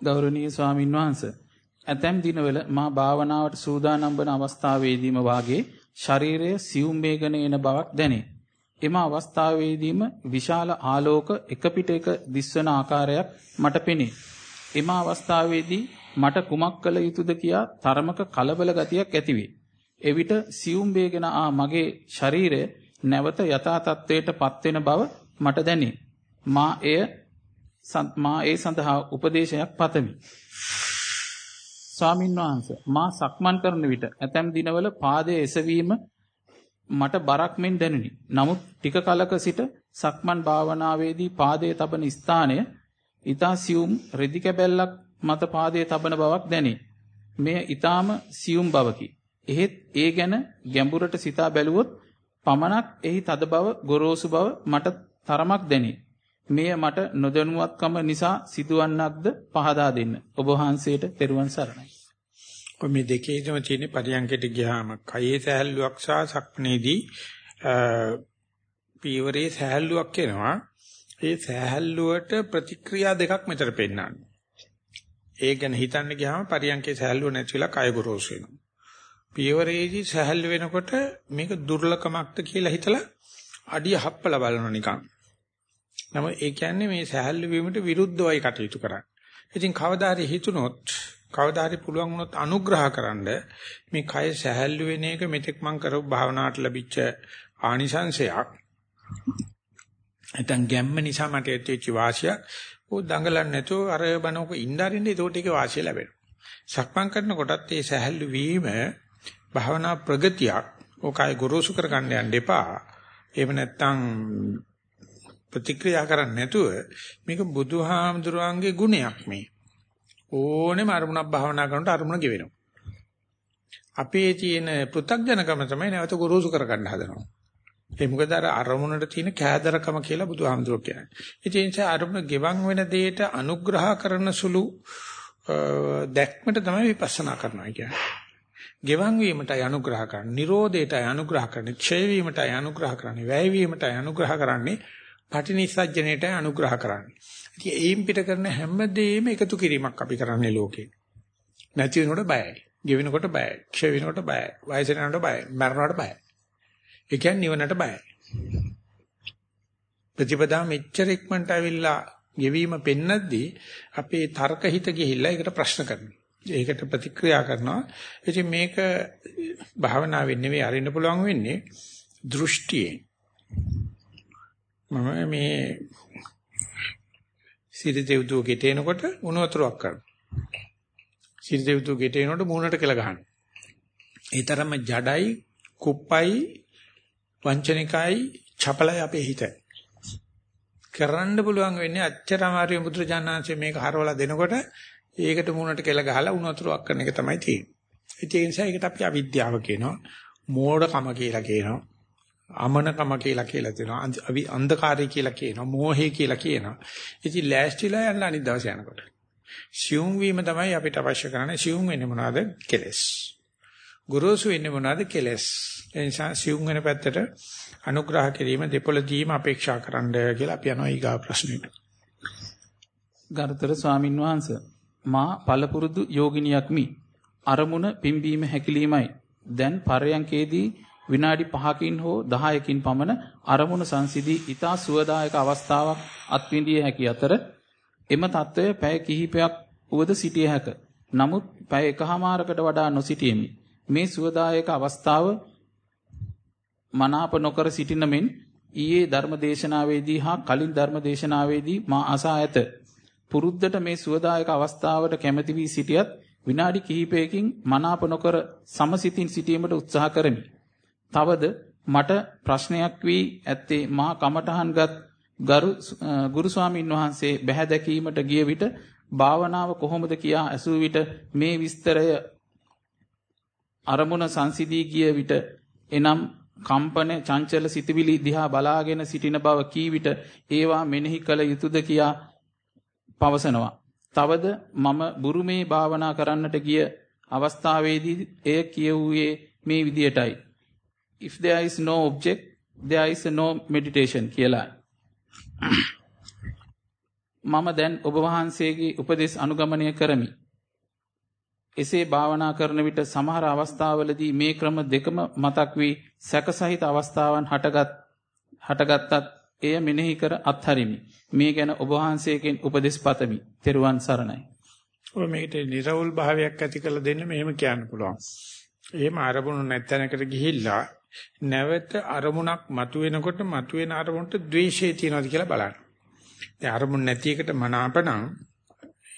ගෞරවනීය ස්වාමින් වහන්සේ ඇතැම් දිනවල මා භාවනාවට සූදානම් වන අවස්ථාවේදීම වාගේ ශරීරය සියුම් වේගන එන බවක් දැනේ. එම අවස්ථාවේදීම විශාල ආලෝක එක පිට එක දිස්වන ආකාරයක් මට පෙනේ. එම අවස්ථාවේදී මට කුමක් කළ යුතුද කියා තරමක කලබල ගතියක් ඇතිවේ. එවිට සියුම් වේගන ආ මගේ ශරීරය නැවත යථා තත්ත්වයට පත්වෙන බව මට දැනේ. මා එය මා ඒ සඳහා උපදේශයක් පතමි. ස්වාමින් වහන්සේ මා සක්මන් කරන විට ඇතැම් දිනවල පාදයේ එසවීම මට බරක් මෙන් දැනුනි. නමුත් ටික කලක සිට සක්මන් භාවනාවේදී පාදයේ තබන ස්ථානය ඊතා සියුම් රෙදි කැබැල්ලක් මත පාදයේ තබන බවක් දැනේ. මෙය ඊ타ම සියුම් බවකි. එහෙත් ඒ ගැන ගැඹුරට සිතා බැලුවොත් පමණක් එහි තද බව ගොරෝසු බව මට තරමක් දැනේ. මෙය මට නොදැනුවත්කම නිසා සිදුවන්නක්ද පහදා දෙන්න. ඔබ වහන්සේට තෙරුවන් සරණයි. ඔය මේ දෙකේදම තියෙන පරියන්කයට ගියාම කයේ සහැල්ලුවක් සහ සක්මනේදී පීවරේ සහැල්ලුවක් එනවා. ඒ සහැල්ලුවට ප්‍රතික්‍රියා දෙකක් මෙතන පෙන්නන්නේ. ඒ ගැන හිතන්න ගියාම පරියන්කේ සහැල්ලුව නැතිලා කය ගොරෝසු වෙනවා. පීවරේදී සහැල්ලු වෙනකොට මේක දුර්ලකමක්ද කියලා හිතලා අඩිය හප්පලා බලනවා නිකන්. නම ඒ කියන්නේ මේ සහැල්ලු වීමට විරුද්ධවයි කටයුතු කරන්නේ. ඉතින් කවදා හරි හිතුනොත් කවදා හරි පුළුවන් වුණොත් අනුග්‍රහකරනද මේ කය සහැල්ලු වෙන එක මෙතෙක් මම කරපු භාවනාවට ලැබිච්ච ආනිසංශයක්. නැත්නම් ගැම්ම නිසා මට ඇතිවෙච්ච වාසියක්. ਉਹ දඟලන්නේ නැතුව අර බනෝක ඉnderින්ද ඒකට ඒක වාසිය ලැබෙනවා. සක්මන් කරනකොටත් මේ සහැල්ලු වීම භාවනා ප්‍රගතියක්. ඕකයි ගුරුසු කරගන්න යන්න එපා. එහෙම නැත්නම් ප්‍රතික්‍රියා කරන්නේ නැතුව මේක බුදුහාමුදුරන්ගේ ගුණයක් මේ. ඕනෙම අරමුණක් භාවනා කරනකොට අරමුණ ගෙවෙනවා. අපේ තියෙන පෘථග්ජනකම තමයි නැවත ගුරුසු කරගන්න හදනවා. ඒ මොකද අර අරමුණට තියෙන කෑදරකම කියලා බුදුහාමුදුරුවෝ කියන්නේ. ඉතින් ඒ නිසා අරමුණ ගෙවන් වෙන දෙයට අනුග්‍රහ කරන සුළු දැක්මට තමයි විපස්සනා කරනවා කියන්නේ. ගෙවන් වීමටයි අනුග්‍රහ කරන්නේ, Nirodheටයි අනුග්‍රහ කරන්නේ, ක්ෂය වීමටයි අනුග්‍රහ කරන්නේ, වැය වීමටයි අනුග්‍රහ කරන්නේ, පටිනිස්සජ්ජනයටයි අනුග්‍රහ කරන්නේ. ඉතින් ඒයින් පිට කරන හැමදේම එකතු කිරීමක් අපි කරන්නේ ලෝකේ. නැති වෙනකොට බයයි. ගෙවෙනකොට බයයි. ක්ෂය වෙනකොට බයයි. වයස යනකොට බයයි. මරණයට බයයි. ඒ කියන්නේ නිවනට බයයි. ප්‍රතිපදා මෙච්චර ඉක්මනට ඇවිල්ලා ගෙවීම පෙන්නද්දී අපේ තර්ක හිත ගිහිල්ලා ඒකට ප්‍රශ්න කරනවා. ඒකට ප්‍රතික්‍රියා කරනවා. ඉතින් මේක භාවනාවෙන් නෙවෙයි අරින්න පුළුවන් වෙන්නේ දෘෂ්ටියෙන්. මම මේ සිරි දෙව්දුව ගෙටේනකොට උණු වතුරක් කරනවා. සිරි දෙව්දුව ගෙටේනකොට මූණට කෙල ගහනවා. ඒ තරම්ම ජඩයි, කුප්පයි, වංචනිකයි, චපලයි අපේ හිත. කරන්න පුළුවන් වෙන්නේ අච්චර අමාරුයි බුදුරජාණන්සේ මේක හරවලා දෙනකොට ඒකට මූණට කෙල ගහලා උණු වතුරක් කරන එක තමයි තියෙන්නේ. ඒ නිසා ඒකට අපි අවිද්‍යාව කියනවා, මෝඩකම කියලා කියනවා. අමනකම කියලා කියලා තියෙනවා. අන්ධකාරය කියලා කියනවා. මෝහය කියලා කියනවා. ඉතින් ලෑස්තිලා යන්න අනිත් දවසේ යනකොට. සියුම් වීම තමයි අපිට අවශ්‍ය කරන්නේ. සියුම් වෙන්නේ මොනවද? කෙලස්. ගුරුසු වෙන්නේ මොනවද? කෙලස්. ඒ නිසා සියුම් වෙන පැත්තට අනුග්‍රහ කිරීම දෙපොළ දීම අපේක්ෂා කරන්න කියලා අපි යනවා ඊගා ප්‍රශ්නෙට. ගරුතර ස්වාමින් වහන්සේ මා පළපුරුදු යෝගිනියක්මි. අරමුණ පිම්බීම හැකිලීමයි. දැන් පරයන්කේදී විනාඩි 5කින් හෝ 10කින් පමණ අරමුණ සංසිදී ඊතා සුවදායක අවස්ථාවක් අත්විඳිය හැකි අතර එම తত্ত্বය පැය කිහිපයක් උවද සිටිය හැක. නමුත් පැය එකහමාරකට වඩා නොසිටීමි. මේ සුවදායක අවස්ථාව මනාප නොකර සිටින මෙන් ඊයේ ධර්මදේශනාවේදී හා කලින් ධර්මදේශනාවේදී මා අසා ඇත. පුරුද්දට මේ සුවදායක අවස්ථාවට කැමැති වී සිටියත් විනාඩි කිහිපයකින් මනාප නොකර සමසිතින් සිටීමට උත්සාහ කරමි. තවද මට ප්‍රශ්නයක් වී ඇත්තේ මා කමඨහන්ගත් ගරු ගුරු ස්වාමින් වහන්සේ බැහැ දැකීමට ගිය විට භාවනාව කොහොමද කියා ඇසූ විට මේ විස්තරය අරමුණ සංසිදී ගිය විට එනම් කම්පන චංචල සිතවිලි දිහා බලාගෙන සිටින බව කී විට ඒවා මෙනෙහි කළ යුතුයද කියා පවසනවා. තවද මම බුරුමේ භාවනා කරන්නට ගිය අවස්ථාවේදී එය කියුවේ මේ විදියටයි. If there is no object there is no meditation කියලා. මම දැන් ඔබ වහන්සේගේ උපදෙස් අනුගමනය කරමි. එසේ භාවනා කරන විට සමහර අවස්ථාවලදී මේ ක්‍රම දෙකම මතක් වී සැකසහිත අවස්ථාවන් හටගත් හටගත්තත් එය මෙනෙහි කර අත්හරිමි. මේ ගැන ඔබ වහන්සේගෙන් උපදෙස් පතමි. තෙරුවන් සරණයි. ඔය මේකට නිර්වුල් භාවයක් ඇති කළ දෙන්න මෙහෙම කියන්න පුළුවන්. එහෙම අරමුණු නැත්ැනකට ගිහිල්ලා නැවත අරමුණක් මතුවෙනකොට මතුවෙන අරමුණට ද්වේෂය තියනවාද කියලා බලන්න. දැන් අරමුණ නැති එකට මනාපනම්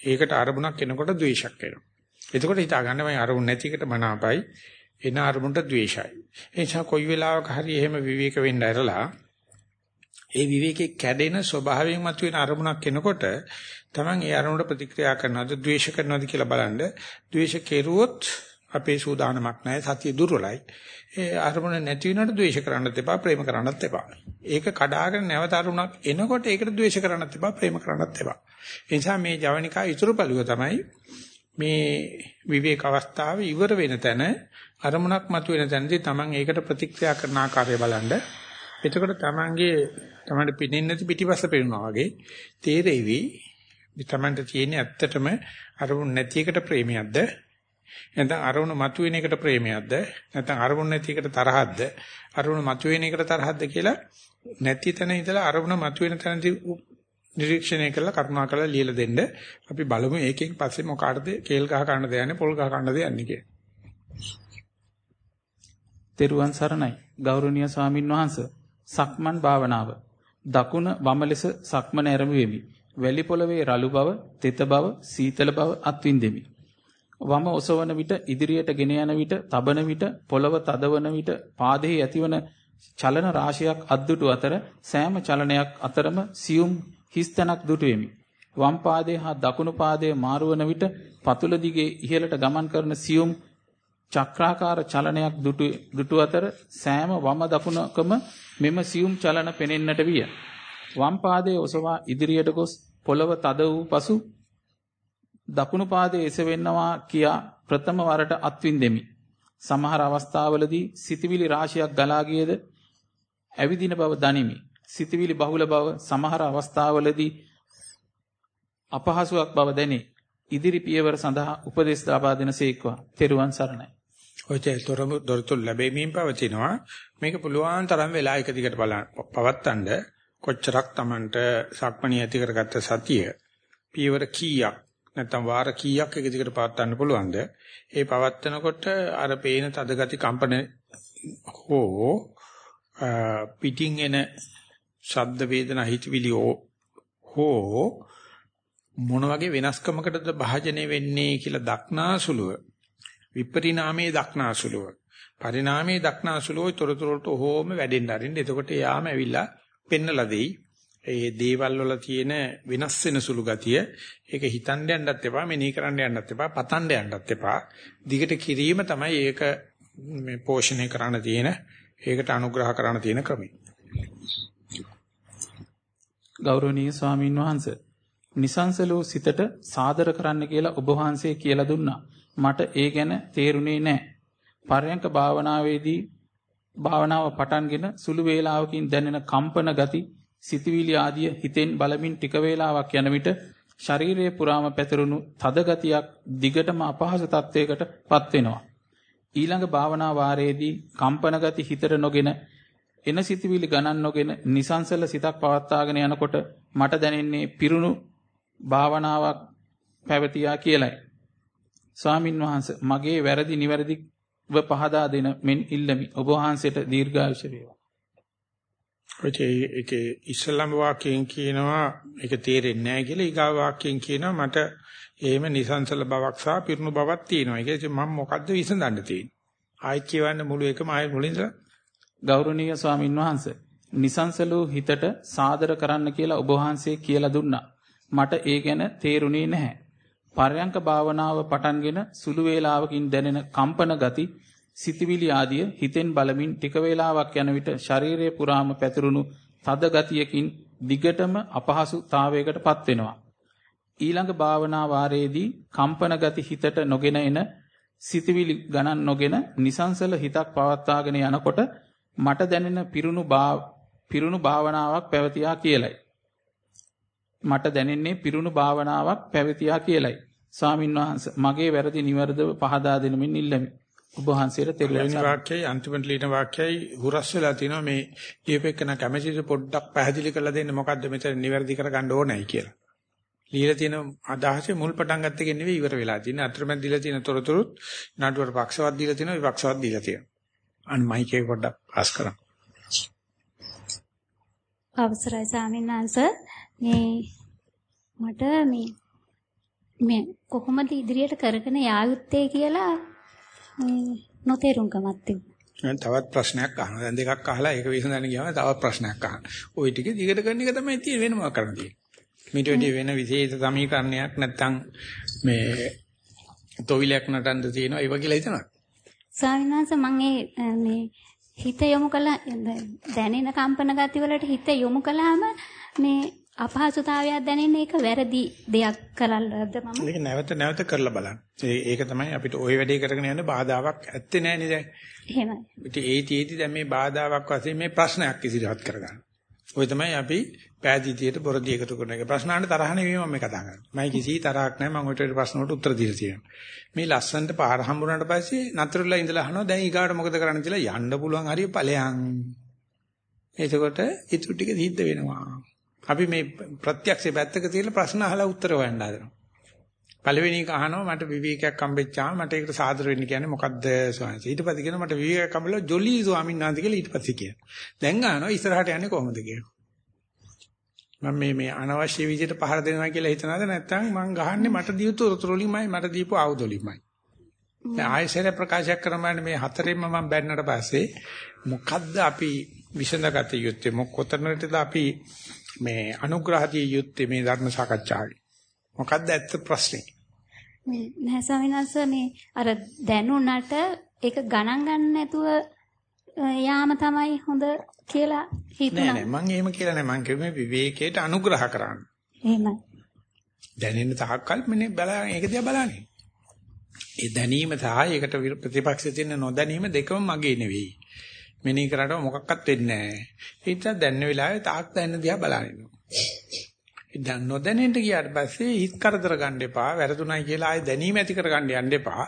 ඒකට අරමුණක් එනකොට ද්වේෂයක් එනවා. එතකොට හිතා ගන්න මම අරමුණ නැති එකට මනාපයි එන අරමුණට ද්වේෂයි. ඒ නිසා කොයි වෙලාවක හරි එහෙම විවේක වෙන්න ඇරලා ඒ විවේකේ කැඩෙන ස්වභාවයෙන් මතුවෙන අරමුණක් එනකොට Taman ඒ අරමුණට ප්‍රතික්‍රියා කරනවද ද්වේෂ කරනවද කියලා බලන්න. ද්වේෂ කෙරුවොත් අපේ සූදානමක් නැහැ සතිය දුර්වලයි. ඒ අරමුණ නැති වෙනකොට ද්වේෂ කරන්නත් එපා ප්‍රේම කරන්නත් එපා. ඒක කඩාගෙන නැවත අරමුණක් එනකොට ඒකට ද්වේෂ කරන්නත් එපා ප්‍රේම කරන්නත් එපා. ඒ නිසා මේ ජවනිකා ඉතුරු පළුව තමයි මේ විවේක අවස්ථාව ඉවර වෙන තැන අරමුණක් මතුවෙන තැනදී Taman ඒකට ප්‍රතික්‍රියා කරන ආකාරය බලන්න. එතකොට Tamanගේ Tamanට පිටින් නැති පිටිපස්ස පේනවා වගේ තේරෙවි. Tamanට තියෙන ඇත්තටම අරමුණ නැති එකට ප්‍රේමයක්ද නැත්නම් අරමුණ මතුවෙන එකට ප්‍රේමයක්ද? නැත්නම් අරමුණ නැති එකට තරහක්ද? අරමුණ මතුවෙන එකට තරහක්ද කියලා නැති තැන ඉඳලා අරමුණ මතුවෙන තැනදී නිරීක්ෂණය කරලා කරුණා කරලා ලියලා දෙන්න. අපි බලමු ඒකෙන් පස්සේ මොකාටද කේල් ගහ ගන්න දෙයන්නේ පොල් ගහ ගන්න දෙයන්නේ කියලා. තෙරුවන් සරණයි. ගෞරවනීය ස්වාමින් වහන්සේ සක්මන් භාවනාව. දකුණ වම ලෙස සක්මන ආරම්භ වැලි පොළවේ රළු බව, තෙත බව, සීතල බව අත්විඳෙමි. වම ඔසවන විට ඉදිරියට ගෙන යන විට තබන විට පොළව තදවන විට පාදයේ ඇතිවන චලන රාශියක් අද්දුටු අතර සෑම චලනයක් අතරම සියුම් හිස්තනක් දුටු වෙමි. වම් පාදයේ හා දකුණු පාදයේ මාරුවන විට පතුල දිගේ ඉහළට ගමන් කරන සියුම් චක්‍රාකාර චලනයක් දුටු දුටු අතර සෑම වම දකුණකම මෙම සියුම් චලන පෙනෙන්නට විය. වම් පාදයේ ඔසවා ඉදිරියට ගොස් පොළව තද වූ පසු දකුණු පාදයේ එසවෙන්නවා කියා ප්‍රථම වරට අත්විඳෙමි. සමහර අවස්ථාවලදී සිතවිලි රාශියක් ගලා ගියද ඇවිදින බව දනිමි. සිතවිලි බහුල බව සමහර අවස්ථාවලදී අපහසුයක් බව දැනේ. ඉදිරි පියවර සඳහා උපදෙස් ලබා දෙනසේක්වා. තෙරුවන් සරණයි. ඔය තෙතරම දොරතුල් ලැබෙමින් පවතිනවා. මේක පුළුවන් තරම් වෙලා එක දිගට බලන්න. පවත්තන්න කොච්චරක් Tamanට සක්මණී ඇති කරගත්ත සතිය පියවර කීයක් නැත්නම් වාර කීයක් එක දිගට පවත්වන්න පුළුවන්ද? ඒ පවත්නකොට අර පේන තද ගති කම්පන හෝ පිටින් එන ශබ්ද වේදනා හිතවිලි හෝ මොන වගේ වෙනස්කමකටද භාජනය වෙන්නේ කියලා දක්නාසුලුව විපරිණාමයේ දක්නාසුලුව පරිණාමයේ දක්නාසුලුව තොරතුරට ඕම වැඩෙන්න අරින්න එතකොට යාම ඇවිල්ලා පෙන්නලා දෙයි ඒ දේවල් වල තියෙන වෙනස් වෙන සුළු ගතිය ඒක හිතන්න යන්නත් එපා මෙනෙහි කරන්න යන්නත් එපා පතන්න යන්නත් එපා දිගට කිරීම තමයි ඒක මේ පෝෂණය කරන්න තියෙන ඒකට අනුග්‍රහ කරන්න තියෙන ක්‍රමය ගෞරවනීය ස්වාමින් වහන්සේ නිසංසලෝ සිතට සාදර කරන්න කියලා ඔබ වහන්සේ කියලා දුන්නා. මට ඒ ගැන තේරුනේ නැහැ. පරයන්ක භාවනාවේදී භාවනාව පටන්ගෙන සුළු වේලාවකින් දැනෙන කම්පන ගති, සිතවිලි ආදිය හිතෙන් බලමින් ටික වේලාවක් යන විට ශරීරයේ පුරාම පැතිරුණු තද ගතියක් දිගටම අපහසු තත්වයකටපත් වෙනවා. ඊළඟ භාවනා වාරයේදී කම්පන ගති හිතට නොගෙන එන සිතවිලි ගණන් නොගෙන නිසංසල සිතක් පවත්වාගෙන යනකොට මට දැනෙන්නේ පිරුණු භාවනාවක් පැවතියා කියලයි. ස්වාමින් වහන්සේ මගේ වැරදි නිවැරදිව පහදා දෙන මෙන් ඉල්ලමි. ඔබ වහන්සේට දීර්ඝායුෂ වේවා. ඒකේ ඉස්ලාම වාක්‍යයෙන් කියනවා ඒක තේරෙන්නේ නැහැ කියලා ඊගා වාක්‍යයෙන් කියනවා මට එහෙම නිසංසල බවක් සහ පිරුණු බවක් තියෙනවා. ඒක මම මොකද්ද විසඳන්න තියෙන්නේ? ආයෙත් කියවන්න මුළු එකම ආයෙ මුලින්ද ගෞරවනීය ස්වාමින් වහන්සේ නිසංසලෝ හිතට සාදර කරන්න කියලා ඔබ වහන්සේ කියලා දුන්නා. මට ඒ ගැන තේරුණේ නැහැ. පරයන්ක භාවනාව පටන්ගෙන සුළු වේලාවකින් දැනෙන කම්පන ගති, සිතවිලි ආදිය හිතෙන් බලමින් ටික වේලාවක් යන විට ශරීරයේ පුරාම පැතිරුණු තද ගතියකින් දිගටම අපහසුතාවයකටපත් වෙනවා. ඊළඟ භාවනා වාරයේදී කම්පන ගති හිතට නොගෙන එන සිතවිලි ගණන් නොගෙන නිසංසල හිතක් පවත්වාගෙන යනකොට මට දැනෙන පිරුණු පිරුණු භාවනාවක් පැවතියා කියලයි. මට දැනෙන්නේ පිරුණු භාවනාවක් පැවතියා කියලයි. ස්වාමින් වහන්සේ මගේ වැරදි නිවැරදිව පහදා දෙනමින් ඉල්ලමි. ඔබ වහන්සේට තෙරුවන් සරණයි. වාක්‍යයි අන්තිමට ලියන වාක්‍යයි හුරස් වෙලා තිනවා මේ ලියපෙකන කැමැතිද පොඩ්ඩක් පැහැදිලි කරලා දෙන්න මොකද්ද මෙතන නිවැරදි කරගන්න ඕනයි කියලා. ලියලා තියෙන අදහසේ මුල් පටන් ගත්ත එකේ නෙවෙයි ඉවර වෙලා තියෙන්නේ. අතරමැද දීලා තියෙන තොරතුරුත් නඩුවට පක්ෂවත් දීලා තියෙනවා විපක්ෂවත් දීලා තියෙනවා. අන්න මයික් එක පොඩ්ඩක් පාස් කරන්න. අවසරයි ස්වාමීන් වහන්සේ මේ මට මේ මේ කොහොමද ඉදිරියට කරගෙන යායුත්තේ කියලා මේ නොතේරුම්කමක් තිබුණා. තවත් ප්‍රශ්නයක් අහනවා. දැන් දෙකක් අහලා ඒක විසඳන්න ගියාම තවත් ප්‍රශ්නයක් අහනවා. ওই ටික දිගට කරන එක තමයි තියෙන්නේ වෙන මොකක් කරන්න තියෙන්නේ. මීට වැඩි වෙන විශේෂ සමීකරණයක් නැත්තම් මේ තොවිලයක් නටන්න තියෙනවා ඒව කියලා හිතනවා. ස්වාමීන් වහන්සේ මම මේ හිත යොමු කළ දැනෙන කම්පන ගති වලට හිත යොමු කළාම මේ අපහසුතාවයක් දැනෙන්නේ ඒක වැරදි දෙයක් කරන්නද මම මේක නැවත නැවත කරලා බලන්න. ඒක තමයි අපිට ওই වැඩේ කරගෙන යන්න බාධාවක් ඇත්තේ නැහැ නේද? එහෙමයි. ඉතින් ඒ තියේදී දැන් මේ බාධාවක් වශයෙන් මේ ප්‍රශ්නයක් ඉදිරිපත් කරගන්න. ওই තමයි අපි පෑදීතියට බොරදී එකතු කරන එක. ප්‍රශ්න අහන්න තරහ නෙවෙයි මම මේ කතා කරන්නේ. මම කිසි තරහක් නැහැ මම ඔය ප්‍රශ්න වලට උත්තර දීලා තියෙනවා. මේ ලස්සන්ට පාර හම්බුනාට පස්සේ නතරලා ඉඳලා අහනවා දැන් ඊගාට මොකද කරන්න කියලා යන්න පුළුවන් හරිය ඵලයන්. එතකොට ඊටු ටික සිද්ධ වෙනවා. අපි මේ ප්‍රත්‍යක්ෂේ පැත්තක තියෙන ප්‍රශ්න අහලා උත්තර හොයන්න හදනවා. පළවෙනි එක අහනවා මට විවේකයක් හම්බෙච්චා මට ඒකට සාදර වෙන්න කියන්නේ මොකද්ද ස්වාමීන් වහන්සේ. ඊට පස්සේ කියනවා මට විවේකයක් හම්බෙලා ජොලි ස්වාමීන් වහන්සේ කියලා ඊට පස්සේ කියනවා. දැන් අහනවා ඉස්සරහට යන්නේ කොහොමද කියලා. මම මේ මේ අනවශ්‍ය විදිහට පහර දෙනවා කියලා හිතනවාද නැත්නම් මං ගහන්නේ මට දීපු උතුරුලිමයි මට දීපු ආයුධලිමයි. දැන් ආයෙසර ප්‍රකාශයක් කරමන්නේ මේ හතරෙන්ම මම බැන්නට පස්සේ මොකද්ද අපි විසඳගත යුත්තේ මොකොතනටද අපි මේ අනුග්‍රහදී යුත්තේ මේ ධර්ම සාකච්ඡාවේ. මොකද්ද ඇත්ත ප්‍රශ්නේ? මේ නැහැ ස්වාමීන් වහන්සේ මේ අර දැනුණට ඒක ගණන් ගන්න නැතුව යාම තමයි හොඳ කියලා හිතුණා. නෑ නෑ මම එහෙම කියලා නෑ මම කිව්වේ විවේකයට අනුග්‍රහ කරන්න. එහෙමයි. දැනෙන තාක්කල් මෙන්න බලා ඒක දිහා බලන්නේ. ඒ දැනීම සහ ඒකට ප්‍රතිපක්ෂ තියෙන නොදැනීම දෙකම මගේ නෙවෙයි. මෙනෙහි කරාට මොකක්වත් වෙන්නේ නැහැ. ඒ නිසා දැනන වෙලාවේ තාක් දැනන දිහා බලනිනවා. දැන් නොදැනෙන්න ගියාට පස්සේ හිත කරදර ගන්න එපා. වැරදුණයි කියලා ආයෙ දැනීම ඇති කරගන්න යන්න එපා.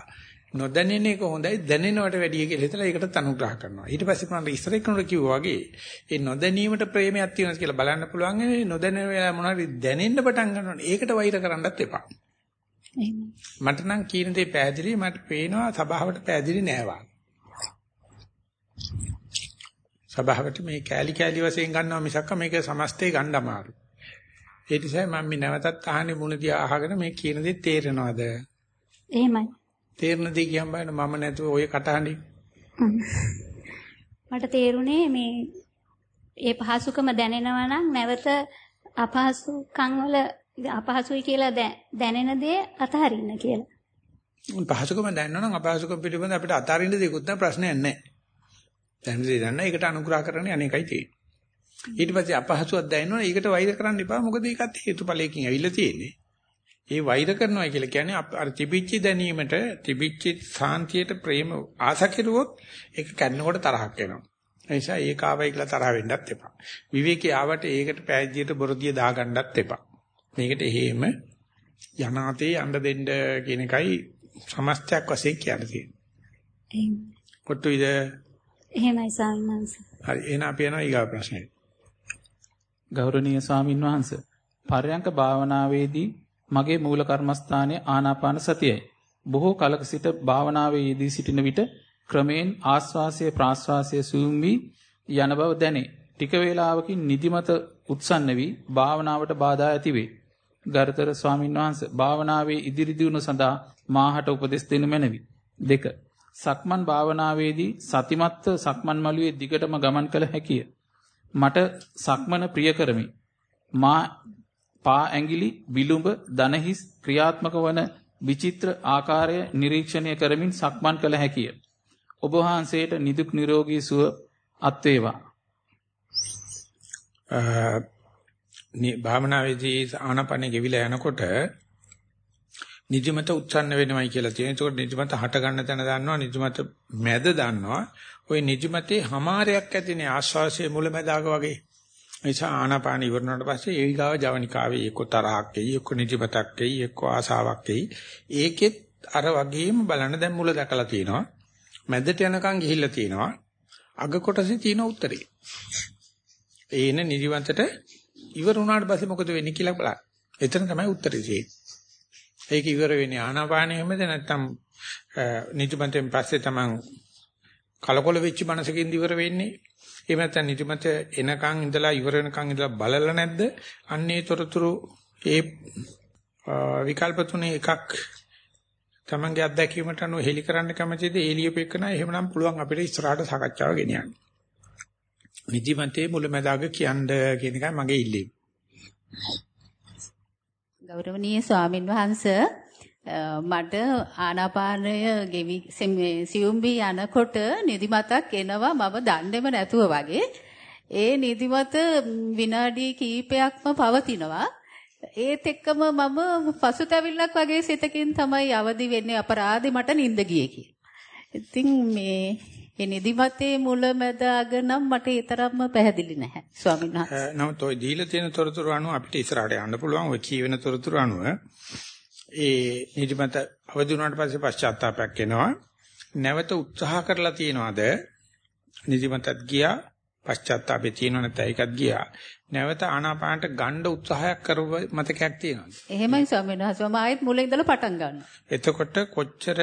නොදැනෙන එක හොඳයි දැනෙනවට වැඩිය කියලා හිතලා ඒකට අනුග්‍රහ කරනවා. ඊට පස්සේ මම ඉස්සර එක්කනට කිව්වා වගේ ඒ නොදැනීමට ප්‍රේමයක් තියෙනවා කියලා බලන්න පුළුවන් ඒ නොදැනෙන වෙලාව මොනවාරි දැනෙන්න පටන් ගන්නවනේ. ඒකට වෛර කරන්නත් එපා. මට නම් කියන දේ පැහැදිලි මට පේනවා සභාවට පැහැදිලි නෑ සභාවට මේ කෑලි කෑලි වශයෙන් ගන්නවා මිසක් මේක සමස්තේ ගන්න අමාරු. ඒ නිසා මම මේ නැවතත් අහන්නේ මුණ දිහා අහගෙන මේ කියන දේ තේරෙනවද? එහෙමයි. තේරෙන දේ කියන් බලන්න මම නැතුව ඔය කටහඬින්. මට තේරුනේ මේ ඒ පහසුකම දැනෙනවා නම් නැවත අපහසුකම් වල අපහසුයි කියලා දැනෙන දේ අතහරින්න කියලා. පහසුකම දැනනවා නම් අපහසුකම පිළිබඳ අපිට අතහරින්න දෙයක්වත් නැහැ ප්‍රශ්නයක් නැහැ. දැන් දේ දන්න ඒකට අනුග්‍රහ කරන්නේ අනේකයි තියෙන්නේ. ඊට පස්සේ අපහසුවක් දැනෙනවා ඒකට වෛර කරන්න එපා මොකද ඒකත් හේතුඵලයකින් ඇවිල්ලා තියෙන්නේ. ඒ වෛර කරනවා කියලා කියන්නේ අර තිබිච්ච දැනීමට තිබිච්ච සාන්තියට ප්‍රේම ආස කෙරුවොත් ඒක කැඩනකොට තරහක් එනවා. ඒ නිසා ඒක ආවයි කියලා තරහ වෙන්නත් එපා. විවේකී ආවට ඒකට පෑජ්ජියට බොරදිය දාගන්නත් එපා. මේකට එහෙම යනාතේ යන්න දෙන්න කියන එකයි සමස්තයක් වශයෙන් කියන්නේ. කොට්ටුයිද? එහෙමයි ස්වාමීන් වහන්සේ. හරි එහෙනම් අපි යනවා ඊගා ප්‍රශ්නෙට. ගෞරවනීය ස්වාමින් වහන්සේ පරයන්ක භාවනාවේදී මගේ මූල කර්මස්ථානයේ ආනාපාන සතියයි. බොහෝ කලක සිට භාවනාවේ යෙදී සිටින විට ක්‍රමෙන් ආස්වාසය ප්‍රාස්වාසය සූම් වී යන බව දැනේ. ටික වේලාවකින් නිදිමත උත්සන්න වී භාවනාවට බාධා ඇතිවේ. ගරුතර ස්වාමින් වහන්සේ භාවනාවේ ඉදිරි දියුණුව සඳහා මාහට උපදෙස් දෙනු මැනවි. 2. සක්මන් භාවනාවේදී සතිමත්ව සක්මන් මළුවේ දිගටම ගමන් කළ හැකිය. මට සක්මන ප්‍රිය කරමි. මා පා ඇඟිලි විලුඹ දනහිස් ක්‍රියාත්මක වන විචිත්‍ර ආකාරය නිරීක්ෂණය කරමින් සක්මන් කළ හැකිය. ඔබ වහන්සේට නිදුක් නිරෝගී සුව අත් වේවා. භාවනාවේදී ආනපනෙ ගෙවිලා යනකොට නිදිමත උත්සන්න වෙනවයි කියලා තියෙනවා. ඒකට නිදිමත හට ගන්න තැන දන්නවා, නිදිමත මැද දන්නවා. ওই නිදිමතේ හැමාරයක් ඇතිනේ ආශ්වාසයේ මුල මැදාක වගේ. නිසා ආනාපාන ඉවරනට පස්සේ ඒ විගාව ජවනිකාවේ එක්ක තරහක් එයි, එක්ක නිදිමතක් එයි, එක්ක ආසාවක් එයි. ඒකෙත් අර වගේම බලන්න දැන් මුල දැකලා තියෙනවා. මැදට යනකම් ගිහිල්ලා තියෙනවා. අග කොටසේ තියෙන උත්තරේ. ඒන නිදිමතට ඉවර වුණාට පස්සේ මොකද වෙන්නේ කියලා බලන්න. එතන තමයි උත්තරේ තියෙන්නේ. ඒක ඉවර වෙන්නේ ආනාපානෙමද නැත්නම් නිදිමතෙන් පස්සේ තමන් කලකොල වෙච්ච මනසකින් ඉවර වෙන්නේ? එහෙම නැත්නම් නිදිමත එනකන් ඉඳලා ඉවර වෙනකන් ඉඳලා බලලා නැද්ද? අන්නේ තොරතුරු ඒ විකල්ප තුනේ එකක් තමන්ගේ අත්දැකීමට අනුව හෙලි කරන්න කැමතිද? එළියපෙකන එහෙමනම් පුළුවන් අපිට ඉස්සරහට සාකච්ඡාව ගෙනියන්න. නිදිමතේ මුලැමැදාග කියන්න කියන එකයි මගේ ඉල්ලීම. ගෞරවනීය ස්වාමින් වහන්සේ මට ආනාපානය ගෙවි සියුම්බි යනකොට නිදිමතක් එනවා මම දන්නේම නැතුව වගේ. ඒ නිදිමත විනාඩි කිහිපයක්ම පවතිනවා. ඒත් එක්කම මම පසුතැවිල්ලක් වගේ සිතකින් තමයි අවදි වෙන්නේ අපරාධේ මට නිින්ද ගියේ ඉතින් මේ ඒ නිදිමතේ මුල මැද අග නම් මට ඒ තරම්ම පැහැදිලි නැහැ ස්වාමීන් වහන්සේ. නමුත් ওই දීලා තියෙන තොරතුරු අනුව අපිට ඉස්සරහට යන්න පුළුවන් ওই කියවෙන තොරතුරු අනුව ඒ නිදිමත අවදි වුණාට පස්සේ පශ්චාත්තාවයක් එනවා. නැවත උත්සාහ කරලා තියනවාද? නිදිමතත් ගියා පශ්චාත්තාපේ තියෙනව නැත්නම් ඒකත් ගියා. නැවත ආනාපානට ගන්න උත්සාහයක් කරුව මතකයක් තියෙනවද? එහෙමයි ස්වාමීන් වහන්සේ. මම ආයෙත් මුලින් ඉඳලා පටන් ගන්නවා. එතකොට කොච්චර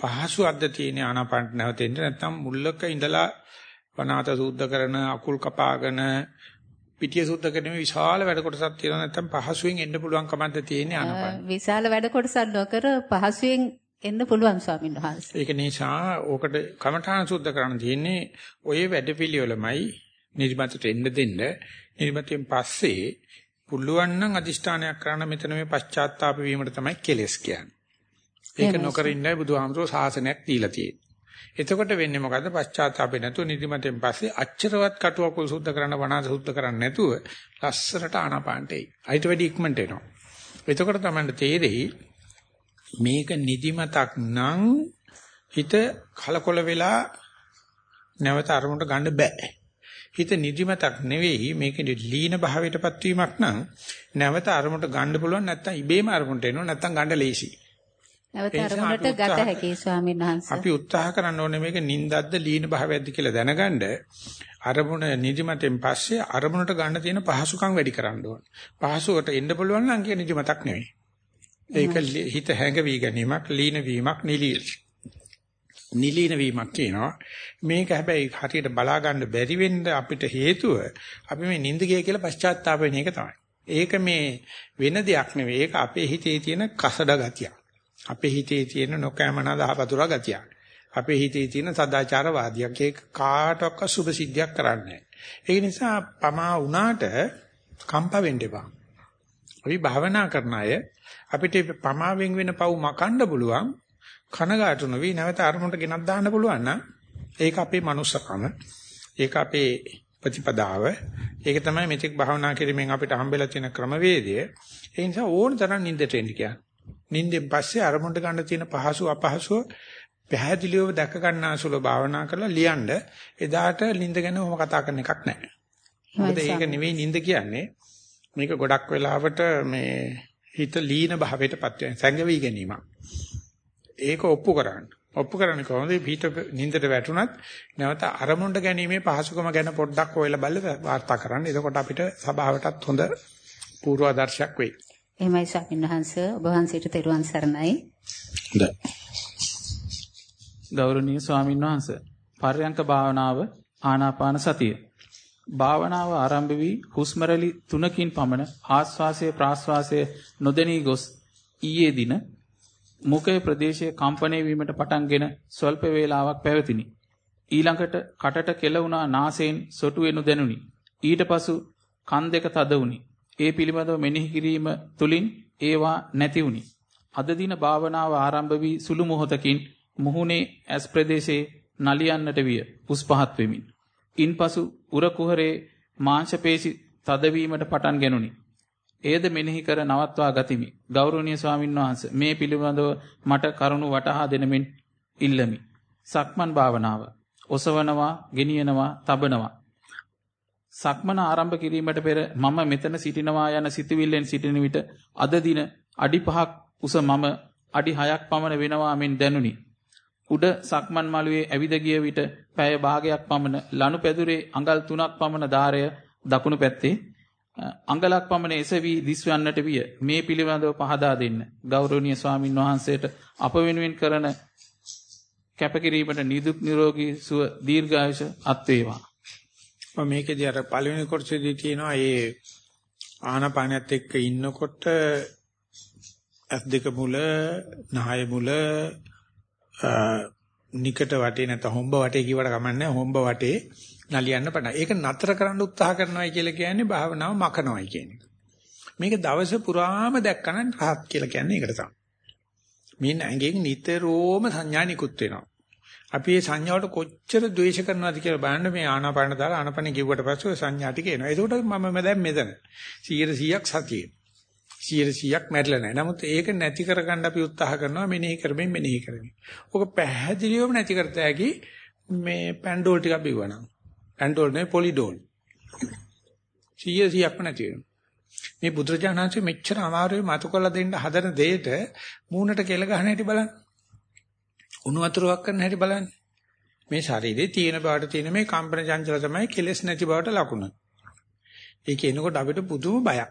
පහසුවක්ද තියෙන ආනාපානට නැවතෙන්න නැත්නම් මුල්ලක ඉඳලා වනාත සූද්ධ කරන අකුල් කපාගෙන පිටිය සුද්ධ කිරීමේ විශාල වැඩ කොටසක් තියෙනවා නැත්නම් පහසුවෙන් එන්න පුළුවන් කමක්ද තියෙන්නේ ආනපාන. විශාල වැඩ කොටසක් නොකර පහසුවෙන් එන්න පුළුවන් ස්වාමීන් වහන්සේ. ඒක නිසා ඕකට කමඨාන සුද්ධ කරන්න තියෙන්නේ ওই වැඩපිළිවෙලමයි නිර්මතට එන්න දෙන්න. නිර්මතයෙන් පස්සේ පුළුවන් නම් අදිෂ්ඨානයක් කරන්න මෙතන මේ පශ්චාත්තාප වීමට තමයි කෙලස් කියන්නේ. ඒක නොකර ඉන්නයි බුදුහාමුදුරුවෝ ශාසනයක් දීලා තියෙන්නේ. එතකොට වෙන්නේ මොකද්ද? පශ්චාත්තාපේ නැතුව නිදිමතෙන් පස්සේ අච්චරවත් කටුවකුල් සුද්ධ කරන්න වනාද සුද්ධ කරන්න නැතුව ලස්සරට ආනාපානට එයි. අයිට වැඩි ඉක්මනට එනවා. එතකොට තමයි තේරෙයි මේක නිදිමතක් නම් හිත කලකොල වෙලා නැවත අරමුණට ගන්න බෑ. හිත නිදිමතක් නෙවෙයි මේක ලීන භාවයටපත් වීමක් නම් නැවත අරමුණට ගන්න පුළුවන් නැත්නම් ඉබේම අරමුණට එනවා නැත්නම් ගන්න ලේසි. නැවත අරමුණට ගත හැකි ස්වාමීන් වහන්සේ. අපි උත්සාහ කරන්න ඕනේ මේක නින්දක්ද ලීන භාවයක්ද කියලා දැනගන්න අරමුණ නිදිමතෙන් පස්සේ අරමුණට ගන්න තියෙන පහසුකම් වැඩි කරන්න ඕනේ. පහසුවට එන්න පුළුවන් නම් කිය නිදිමතක් නෙවෙයි. ඒක හිත හැඟවි ගැනීමක් ලීන වීමක් නිලීන නිලීන වීමක් කියනවා මේක හැබැයි හරියට බලා ගන්න බැරි වෙන්න අපිට හේතුව අපි මේ නිින්ද ගිය කියලා පශ්චාත්තාප වෙන එක තමයි. ඒක මේ වෙන දෙයක් නෙවෙයි. ඒක අපේ හිතේ තියෙන කසඩ ගතිය. අපේ හිතේ තියෙන නොකෑමනා දහපතුරා ගතිය. අපේ හිතේ තියෙන සදාචාර වාදියක්. ඒක කාටවත් සුභ සිද්ධියක් කරන්නේ නැහැ. නිසා පමා වුණාට කම්ප වෙන්න එපා. අපි භාවනා කරන අය අපිට පමාවෙන් වෙන පව් මකන්න පුළුවන් කනගාටු නොවි නැවත අරමුණට ගෙනත් දාන්න පුළුවන් නම් ඒක අපේ manussකම ඒක අපේ ප්‍රතිපදාව ඒක තමයි මෙතික් භාවනා කිරීමෙන් අපිට හම්බෙලා තියෙන ක්‍රමවේදය ඒ නිසා ඕන තරම් නිින්දට එන්න කියන්නේ නිින්දෙන් පස්සේ අරමුණට ගන්න තියෙන පහසු අපහසුව පැහැදිලිවම දැක ගන්න අසුල භාවනා කරලා ලියන්න එදාට නිින්ද ගැන ඔහොම කතා කරන එකක් නැහැ මොකද ඒක නෙවෙයි නිින්ද කියන්නේ මේක ගොඩක් වෙලාවට මේ හිත ලීන භාවයටපත් වෙන සංගවි ගැනීමක් ඒක ඔප්පු කරන්න. ඔප්පු කරන්නේ කොහොමද? පිට නින්දට වැටුණත් නැවත අරමුණට ගැනීමේ පහසුකම ගැන පොඩ්ඩක් ඔයලා බලලා වාර්තා කරන්න. එතකොට අපිට සභාවටත් හොඳ පූර්වාදර්ශයක් වෙයි. එහෙමයි ස්වාමීන් වහන්සේ ඔබ වහන්සේට තෙරුවන් සරණයි. හොඳයි. ගෞරවනීය ස්වාමීන් වහන්සේ පර්යංක භාවනාව ආනාපාන සතිය. භාවනාව ආරම්භ වී හුස්ම රැලි 3කින් පමණ ආස්වාසය ප්‍රාස්වාසය නොදෙනී ගොස් ඊයේ දින මුඛයේ ප්‍රදේශයේ කම්පණය වීමට පටන්ගෙන ස්වල්ප වේලාවක් පැවතිනි. ඊළඟට කටට කෙල වුණා නාසයෙන් සොටු වෙනු දැනුනි. ඊට පසු කන් දෙක තද වුනි. ඒ පිළිබඳව මෙනෙහි කිරීම තුලින් ඒවා නැති වුනි. අද දින භාවනාව ආරම්භ වී සුළු මොහොතකින් මුහුණේ ඇස් ප්‍රදේශයේ නලියන්නට විය. උස් පහත් වෙමින්. ඉන්පසු උර කුහරේ මාංශ පේශි තදවීමට පටන් ගැනුනි. එයද මෙනෙහි කර නවත්වා ගතිමි. ගෞරවනීය ස්වාමින්වහන්සේ මේ පිළිබඳව මට කරුණු වටහා දෙනමින් ඉල්ලමි. සක්මන් භාවනාව. ඔසවනවා, ගෙනියනවා, තබනවා. සක්මන ආරම්භ කිරීමට පෙර මම මෙතන සිටිනවා යන සිතුවිල්ලෙන් සිටින විට අද දින අඩි 5ක් උස මම අඩි 6ක් පමණ වෙනවා මෙන් දැනුනි. උඩ සක්මන් මළුවේ ඇවිද ගිය විට පැය භාගයක් පමණ ලනු පැදුරේ අඟල් 3ක් පමණ ධාරය දකුණු පැත්තේ අඟලක් පමණ එසවි දිස්වන්නට විය. මේ පිළිබඳව පහදා දෙන්න. ගෞරවනීය ස්වාමින් වහන්සේට අප වෙනුවෙන් කරන කැපකිරීමට නිදුක් නිරෝගී සුව දීර්ඝායුෂ අත් වේවා. මම මේකේදී අර පළවෙනි කොටසේදී තියෙනවා ඒ ආනපානයත් එක්ක ඉන්නකොට ඇස් දෙක මුල, නහය මුල, නිකට වටේ නැත්නම් හොම්බ වටේ කියවට කමන්නේ හොම්බ වටේ නලියන්න පටන්. ඒක නතර කරන්න උත්සාහ කරනවායි කියලා කියන්නේ භාවනාව මකනවායි කියන එක. මේක දවස පුරාම දැක්කනම් රහත් කියලා කියන්නේ ඒකට තමයි. මේ ඇඟෙන් නිතරම සංඥා නිකුත් වෙනවා. අපි මේ සංඥාවට කොච්චර ද්වේෂ කරනවද කියලා බලන්න මේ ආනාපාන දාලා ආනාපාන කිව්වට පස්සේ ඔය සංඥා ටික එනවා. ඒකට මම දැන් මෙතන 100%ක් සතියේ. 100%ක් මැරිලා නැහැ. නමුත් ඒක නැති කරගන්න අපි උත්සාහ කරනවා මෙනෙහි කරමින් මෙනෙහි කරමින්. ඔක පැහැදිලිවම නැති කරත හැකි මේ පැන්ඩෝල් ටිකක් බිව්වනම්. පැන්ඩෝල් නෙවෙයි පොලිඩෝල්. 100%ක්ම නැති වෙනවා. මේ බුදුරජාණන්සේ මෙච්චර අමාරුවේ මතු කරලා දෙන්න හදන දෙයට මූණට කෙල ගහන හැටි බලන්න. උණු වතුරක් කරන හැටි බලන්න. මේ ශරීරයේ තියෙන බවට තියෙන මේ කම්පන චංචල තමයි කෙලස් නැති බවට ලකුණ. ඒක එනකොට අපිට පුදුම බයක්.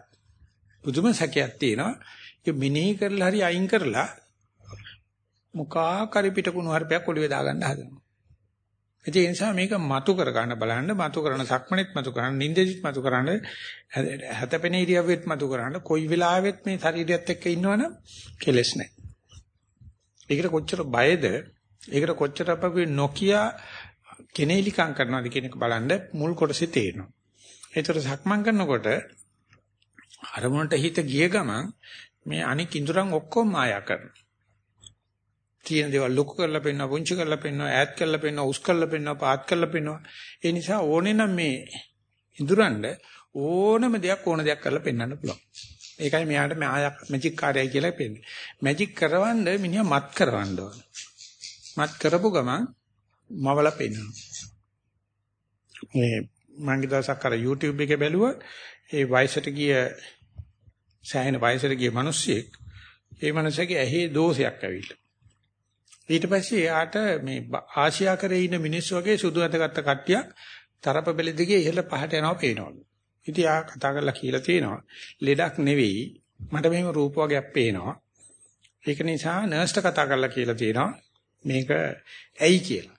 පුදුම සැකයක් තියෙනවා. ඒක මිනී කරලා හරි අයින් කරලා මුඛා කරි පිටකුණු හර්පයක් ඔළුවේ දාගන්න හදනවා. ඒ නිසා මේක මතු කර ගන්න බලන්න මතු කරන සක්මණෙත් මතු කරන්න නින්දෙදිත් මතු කරන්න හැතපෙන ඉරියව්වෙත් මතු කරන්න කොයි වෙලාවෙත් මේ ශරීරයත් එක්ක ඉන්නවනම් කෙලස් නැහැ. ඒකට කොච්චර බයද ඒකට කොච්චර අපි නොකිය කෙනෙලිකම් කරනවාද කියන එක බලන්න මුල් කොටසේ තේරෙනවා. ඒතර සක්මන් කරනකොට අරමුණට හිත ගිය ගමන් මේ අනික් ඉඳුරන් ඔක්කොම මායා කරනවා. තියෙන දේවල් ලොකු කරලා පෙන්වනවා, පුංචි කරලා පෙන්වනවා, ඈත් කරලා පෙන්වනවා, උස් කරලා පෙන්වනවා, පාත් කරලා පෙන්වනවා. ඒ නිසා ඕනේ නම් මේ ඉඳුරන්ඩ ඕනම දෙයක් ඕන දෙයක් කරලා පෙන්වන්න පුළුවන්. ඒකයි මෙයාට මැජික් කාර්යය කියලා පෙන්නේ. මැජික් කරවන්න මිනිහා මත් කරවන්න ඕන. මත් කරපු ගමන් මවල පෙන්නනවා. මේ මම දවසක් අර YouTube එකේ බැලුවා ඒ වයසට ගිය සෑහෙන වයසට ගිය මිනිස්සෙක් ඒ මිනිහගේ ඇහි දෝෂයක් ඇවිල්ලා. ඊට පස්සේ එයාට මේ ආසියා කරේ ඉන්න මිනිස්සු වගේ සුදු ඇඳගත්ත කට්ටියක් තරප බෙල දිගේ ඉහළ පහට යනවා පේනවලු. ඉතින් ආ කතා කරලා කියලා තියෙනවා ලෙඩක් නෙවෙයි මට මෙහෙම රූප වර්ගයක් පේනවා. ඒක නිසා නර්ස්ට කතා කරලා කියලා තියෙනවා මේක ඇයි කියලා.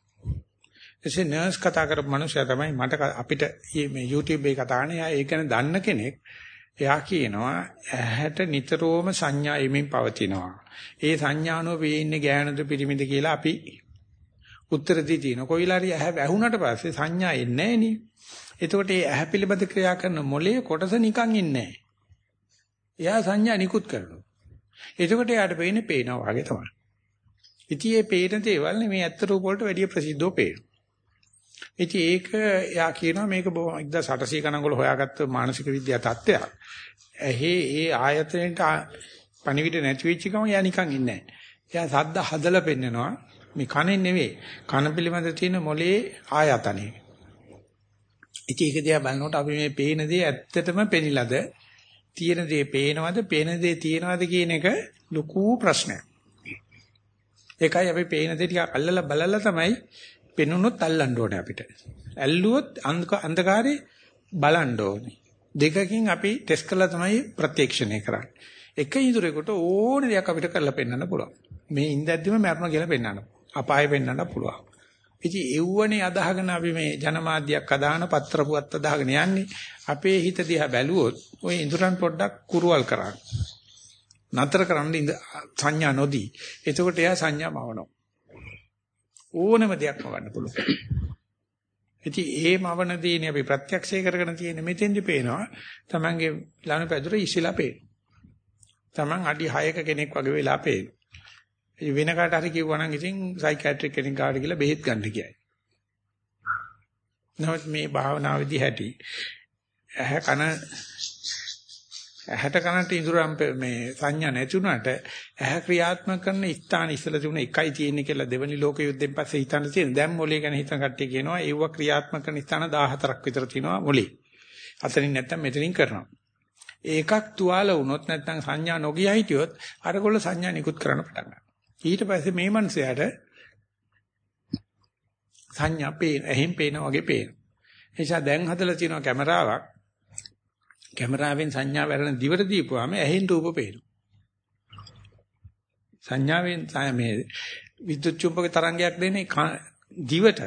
එසේ නර්ස් කතා කරපු මනුස්සයා තමයි මට අපිට මේ YouTube එකේ කතා කරන්නේ. එයා ඒක ගැන දන්න කෙනෙක්. එයා කියනවා ඇහැට නිතරම සංඥා එමින් පවතිනවා. ඒ සංඥානෝ වේින්නේ ගෑනුද පිරිමිද කියලා අපි උත්තර දී තියෙනවා. කොයිලාරි ඇහැ වැහුණට පස්සේ සංඥා එන්නේ නැහැ එතකොට මේ ඇහැ පිළිබඳ ක්‍රියා කරන මොලේ කොටස නිකන් ඉන්නේ එයා සංඥා නිකුත් කරනවා. එතකොට එයාට පේන්නේ පේනවා වගේ තමයි. ඉතින් මේ පේන දේවල් මේ ඇත්ත රූප වලට වැඩිය ප්‍රසිද්ධව පේනවා. ඉතින් ඒක එයා කියනවා මේක 1800 ගණන් වල හොයාගත්ත මානසික විද්‍යා තත්ත්වයක්. ඇහි ඒ ආයතනයට පණිවිඩ නැති වෙච්ච ගමන් එයා නිකන් ඉන්නේ නැහැ. එයා සද්ද හදලා පෙන්නනවා මේ කනෙන් නෙවෙයි කන පිළිබඳ තියෙන මොලේ ආයතනෙ. ඉතින් ඒක දිහා බලනකොට අපි මේ පේන දේ ඇත්තටම පෙනිලාද තියෙන දේ පේනවද පේන දේ තියෙනවද කියන එක ලොකු ප්‍රශ්නයක්. ඒකයි අපි පේන දේ ටික අල්ලලා බලලා තමයි පෙනුනොත් අල්ලන්න ඕනේ අපිට. ඇල්ලුවොත් අන්ධකාරේ බලන්න ඕනේ. දෙකකින් අපි ටෙස්ට් කරලා තමයි ප්‍රත්‍යක්ෂණය කරන්නේ. එක ඉඳුරේකට ඕනේ දෙයක් අපිට කරලා පෙන්වන්න පුළුවන්. මේ ඉඳද්දිම මරණ කියලා පෙන්වන්න. අපාය පෙන්වන්න පුළුවන්. ඉතින් එව්වනේ අදහගෙන අපි මේ ජනමාධ්‍යයක් අදාන පත්‍ර පුවත් අදාගෙන යන්නේ. අපේ හිත දිහා බැලුවොත් ওই ඉඳුරන් පොඩ්ඩක් කුරුවල් කරන්න. නතර කරන්න සංඥා නොදී. එතකොට එයා සංඥා මවනවා. ඕනම දෙයක් මවන්න පුළුවන්. ඉතින් ඒ මවන දේනේ අපි ප්‍රත්‍යක්ෂය කරගෙන තියෙන මෙතෙන්දි පේනවා තමන්ගේ ලනු පැදුර ඉසිලා පේනවා. තමන් අඩි 6ක කෙනෙක් වගේ වෙලා පේනවා. ඒ වෙන කාට හරි කිව්වා නම් ඉතින් සයිකියාට්‍රික් කෙනෙක් ගාවට ගිහලා බෙහෙත් ගන්න කියයි. නමුත් මේ භාවනාවේදී හැටි ඇහැ කන ඇහැට කනට ඉඳුරම් මේ සංඥා නැතුණට ඇහැ ක්‍රියාත්මක කරන ස්ථාන ඉස්සලා තිබුණ එකයි තියෙන්නේ කියලා දෙවනි ලෝක යුද්ධෙන් පස්සේ හිතන්න තියෙන. දැන් මොලේ ගැන හිතන කට්ටිය කියනවා ඒව ක්‍රියාත්මක කරන ස්ථාන 14ක් විතර තියෙනවා මොලේ. අතනින් නැත්තම් මෙතනින් කරනවා. ඒකක් තුවාල වුණොත් නැත්තම් සංඥා නොගිය හිටියොත් අරගොල්ල සංඥා නිකුත් කරන්න පටන් ගන්නවා. ඊට පස්සේ මේ මනුස්සයාට සංඥා පේන, එහෙන් පේන වගේ පේන. එනිසා දැන් හදලා තියෙනවා කැමරාවක් කැමරාවෙන් සංඥා වැරෙන දිවට දීපුවාම ඇහෙන් රූප පේනවා. සංඥාවෙන් මේ විද්‍යුත් චුම්බක තරංගයක් දෙන්නේ දිවට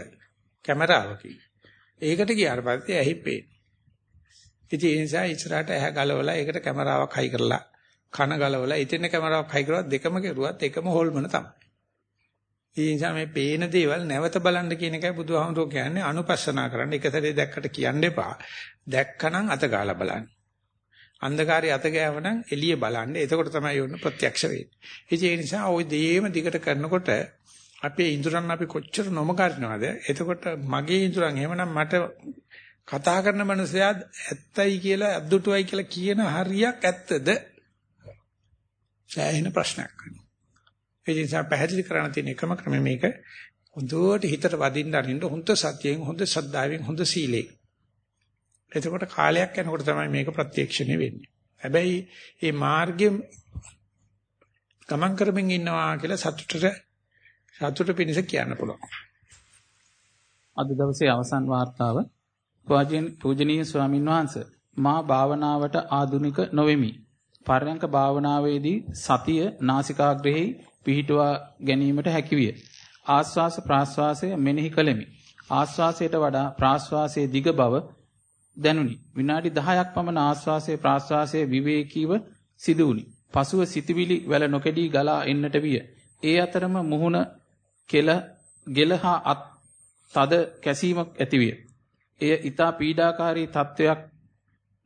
කැමරාවකින්. ඒකට ගියාට පස්සේ ඇහි පේනවා. ඉතින් ඒ නිසා ඉස්සරහට ඇහැ ගලවලා ඒකට කැමරාවක් හයි කරලා කන ගලවලා ඉතින් කැමරාවක් හයි කරුවත් දෙකම කෙරුවත් එකම හොල්මන තමයි. ඒ නිසා මේ පේන දේවල් නැවත බලන්න කියන එකයි බුදුහාමුදුරුවෝ කියන්නේ අනුපස්සනා කරන්න. එක සැරේ දැක්කට කියන්න එපා. දැක්කනම් අත ගාලා බලන්න. අන්ධකාරයේ අත ගෑවනම් එළිය බලන්න. එතකොට තමයි යොන්න ප්‍රත්‍යක්ෂ වෙන්නේ. ඒ නිසා ওই දේම දිගට කරනකොට අපේ ඉඳුරන් අපි කොච්චර නොමගරිනවද? එතකොට මගේ ඉඳුරන් එහෙමනම් මට කතා කරන මනුස්සයා ඇත්තයි කියලා අද්දුටුවයි කියලා කියන හරියක් ඇත්තද? සෑහෙන ප්‍රශ්නයක් වෙනවා. ඒ නිසා පැහැදිලි කරන්න තියෙන එකම ක්‍රම මේක හොඳට හිතට වදින්න අරින්න හොඳ සතියෙන් හොඳ ශ්‍රද්ධාවෙන් හොඳ සීලයෙන්. එතකොට කාලයක් යනකොට තමයි මේක ප්‍රත්‍යක්ෂණය වෙන්නේ. හැබැයි මේ මාර්ගයේ ගමන් කරමින් ඉන්නවා කියලා සතුටට සතුට පිණිස කියන්න පුළුවන්. අද දවසේ අවසන් වාර්තාව පූජනීය ස්වාමින් වහන්සේ මා භාවනාවට ආධුනික නොවෙමි. පරයන්ක භාවනාවේදී සතිය නාසිකාග්‍රෙහි පිහිටුවා ගැනීමට හැකියිය. ආස්වාස ප්‍රාස්වාසය මෙනෙහි කළෙමි. ආස්වාසයට වඩා ප්‍රාස්වාසයේ දිග බව දැනුනි. විනාඩි 10ක් පමණ ආස්වාසයේ ප්‍රාස්වාසයේ විවේකීව සිදු වුනි. පසුව සිතවිලි වැල නොකඩී ගලා එන්නට විය. ඒ අතරම මුහුණ කෙල ගෙලහා අත් තද කැසීමක් ඇතිවිය. එය ඊතා පීඩාකාරී තත්වයක්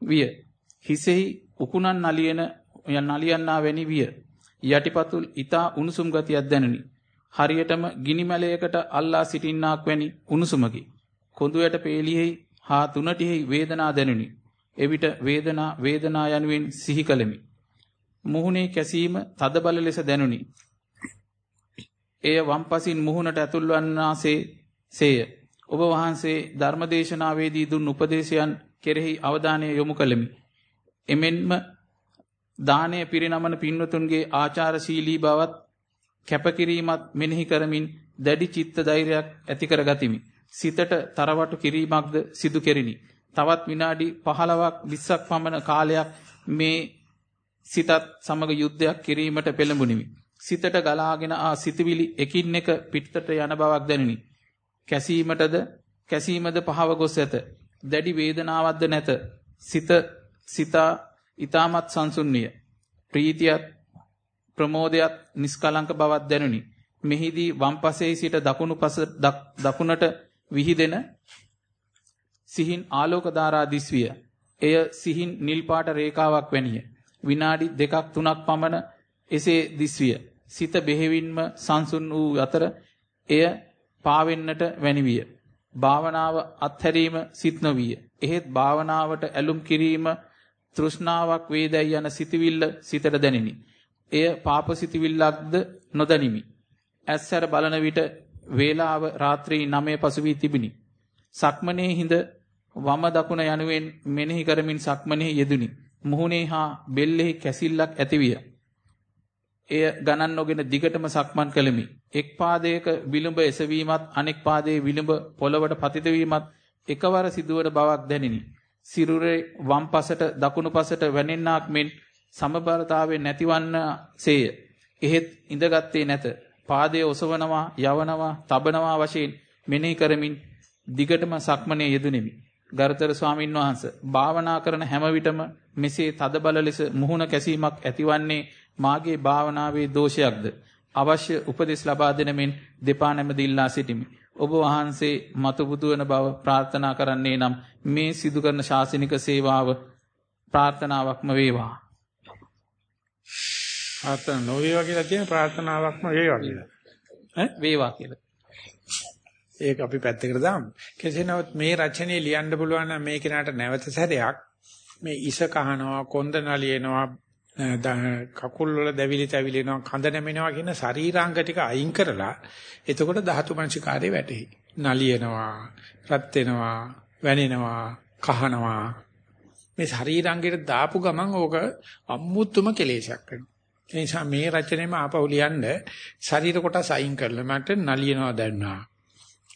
විය. හිසෙහි උකුණන් නලියන නලියන්නා වැනි විය. යටිපතුල් ඊතා උණුසුම් ගතියක් දැනුනි. හරියටම ගිනි මැලයකට අල්ලා සිටින්නාක් වැනි උණුසුමකි. කොඳුයට පේලියෙහි හා තුනටිහි වේදනා දැනුනි. එවිට වේදනා වේදනා යනුවෙන් සිහි කළෙමි. මුහුණේ කැසීම තදබල ලෙස දැනුනි. එය වම්පසින් මුහුණට ඇතුල් වන්නාසේ සේය. ඔබ වහන්සේ ධර්මදේශනාවේදී දුන් උපදේශයන් කෙරෙහි අවධානය යොමු කළෙමි. එමෙන්ම දානය පිරිනමන පින්වතුන්ගේ ආචාරශීලී බවත් කැපකිරීමත් මෙනෙහි කරමින් දැඩි චිත්ත ධෛර්යයක් ඇති කරගතිමි. සිතට තරවටු කිරීමක්ද සිදු කෙරිනි. තවත් විනාඩි 15ක් 20ක් පමණ කාලයක් මේ සිතත් සමග යුද්ධයක් කිරීමට පෙළඹුනිමි. සිතට ගලාගෙන ආ සිතවිලි එකින් එක පිටතට යන බවක් දැනිනි. කැසීමටද කැසීමද පහව ගොස් ඇත. දැඩි වේදනාවක්ද නැත. සිත සිතා ඊ타මත් සංසුන්නිය. ප්‍රීතියත් ප්‍රමෝදයත් නිස්කලංක බවක් දැනුනි. මෙහිදී වම් පසේ සිට දකුණු පස දකුණට විහිදෙන සිහින් ආලෝක ධාරා දිස්විය. එය සිහින් නිල් පාට රේඛාවක් වැනිය. විනාඩි දෙකක් තුනක් පමණ එසේ දිස්විය. සිත බෙහෙවින්ම සංසුන් වූ අතර එය පාවෙන්නට වැනිවිය. භාවනාව අත්හැරීම සිත් නොවිය. එහෙත් භාවනාවට ඇලුම් කිරීම තෘෂ්ණාවක් වේදයි යන සිතවිල්ල සිතට දැනිනි. එය පාප සිතවිල්ලක්ද නොදැනිමි. ඇස්සර බලන විට වේලාව රාත්‍රී 9 පසු වී තිබිනි. සක්මනේ හිඳ වම දකුණ යනුවෙන් මෙනෙහි කරමින් සක්මනේ යෙදුනි. මුහුණේ හා බෙල්ලෙහි කැසිල්ලක් ඇතිවිය. එය ගණන් නොගෙන දිගටම සක්මන් කළෙමි. එක් පාදයක විලුඹ එසවීමත් අනෙක් පාදයේ විලුඹ පොළවට පතිත වීමත් එකවර සිදුවන බවක් දැනිනි. සිරුරේ වම් පසට දකුණු පසට වැනෙන්නාක් මෙන් සමබරතාවය නැතිවන්නසේය. එහෙත් ඉඳගත්තේ නැත. පාදයේ ඔසවනවා, යවනවා, තබනවා වශයෙන් මෙනෙහි කරමින් දිගටම සක්මනේ යෙදුණෙමි. ගරුතර ස්වාමින් වහන්සේ භාවනා කරන හැම විටම මෙසේ තදබල ලෙස මුහුණ කැසීමක් ඇතිවන්නේ මාගේ භාවනාවේ දෝෂයක්ද අවශ්‍ය උපදෙස් ලබා දෙන මෙන් දෙපා නැමදිල්ලා සිටිමි. ඔබ වහන්සේ මතු බුදු වන බව ප්‍රාර්ථනා කරන්නේ නම් මේ සිදු කරන ශාසනික සේවාව ප්‍රාර්ථනාවක්ම වේවා. ප්‍රාර්ථනා නොවේවා කියලා තියෙන ප්‍රාර්ථනාවක්ම වේවා කියලා. ඈ වේවා කියලා. ඒක අපි පැත්තකට දාමු. කෙසේ නමුත් මේ රචනයේ ලියන්න පුළුවන් නම් මේ කෙනාට නැවත සැරයක් මේ ඉස කහනවා, කොන්ද නලියනවා, කකුල් වල දැවිලි තැවිලි වෙනවා, කඳ නැමෙනවා කියන ශරීරාංග ටික අයින් කරලා එතකොට ධාතු මනසිකාරය වැටෙයි. නලියනවා, රත් වෙනවා, වැනෙනවා, කහනවා. මේ ශරීරාංගයට දාපු ගමන් ඕක අමුතුම කෙලෙසක් වෙනවා. ඒ නිසා මේ රචනෙම ආපහු ලියන්න ශරීර කොටස් අයින් කරලා මට නලියනවා දැනනවා.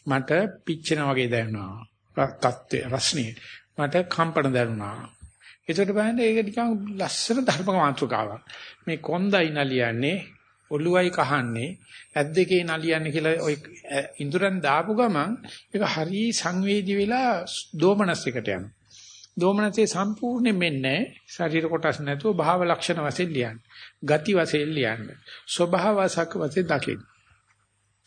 මට පිච්චෙනා වගේ දැනුණා. තත්ත්වය රස්නිය. මට කම්පන දැනුණා. ඒකට බලන්න ඒක නිකන් ලස්සන ධර්මක මාතෘකාවක්. මේ කොන්දයි නලියන්නේ ඔළුවයි කහන්නේ ඇත් දෙකේ නලියන්නේ කියලා ඔය ඉඳුරන් දාපු ගමන් ඒක හරි සංවේදී වෙලා දෝමනස් එකට යනවා. දෝමනසේ සම්පූර්ණයෙන් මෙන්නේ ශරීර කොටස් නැතුව භාව ලක්ෂණ වශයෙන් ලියන්නේ. ගති වශයෙන් ලියන්නේ. ස්වභාව වශයෙන් දකින්න.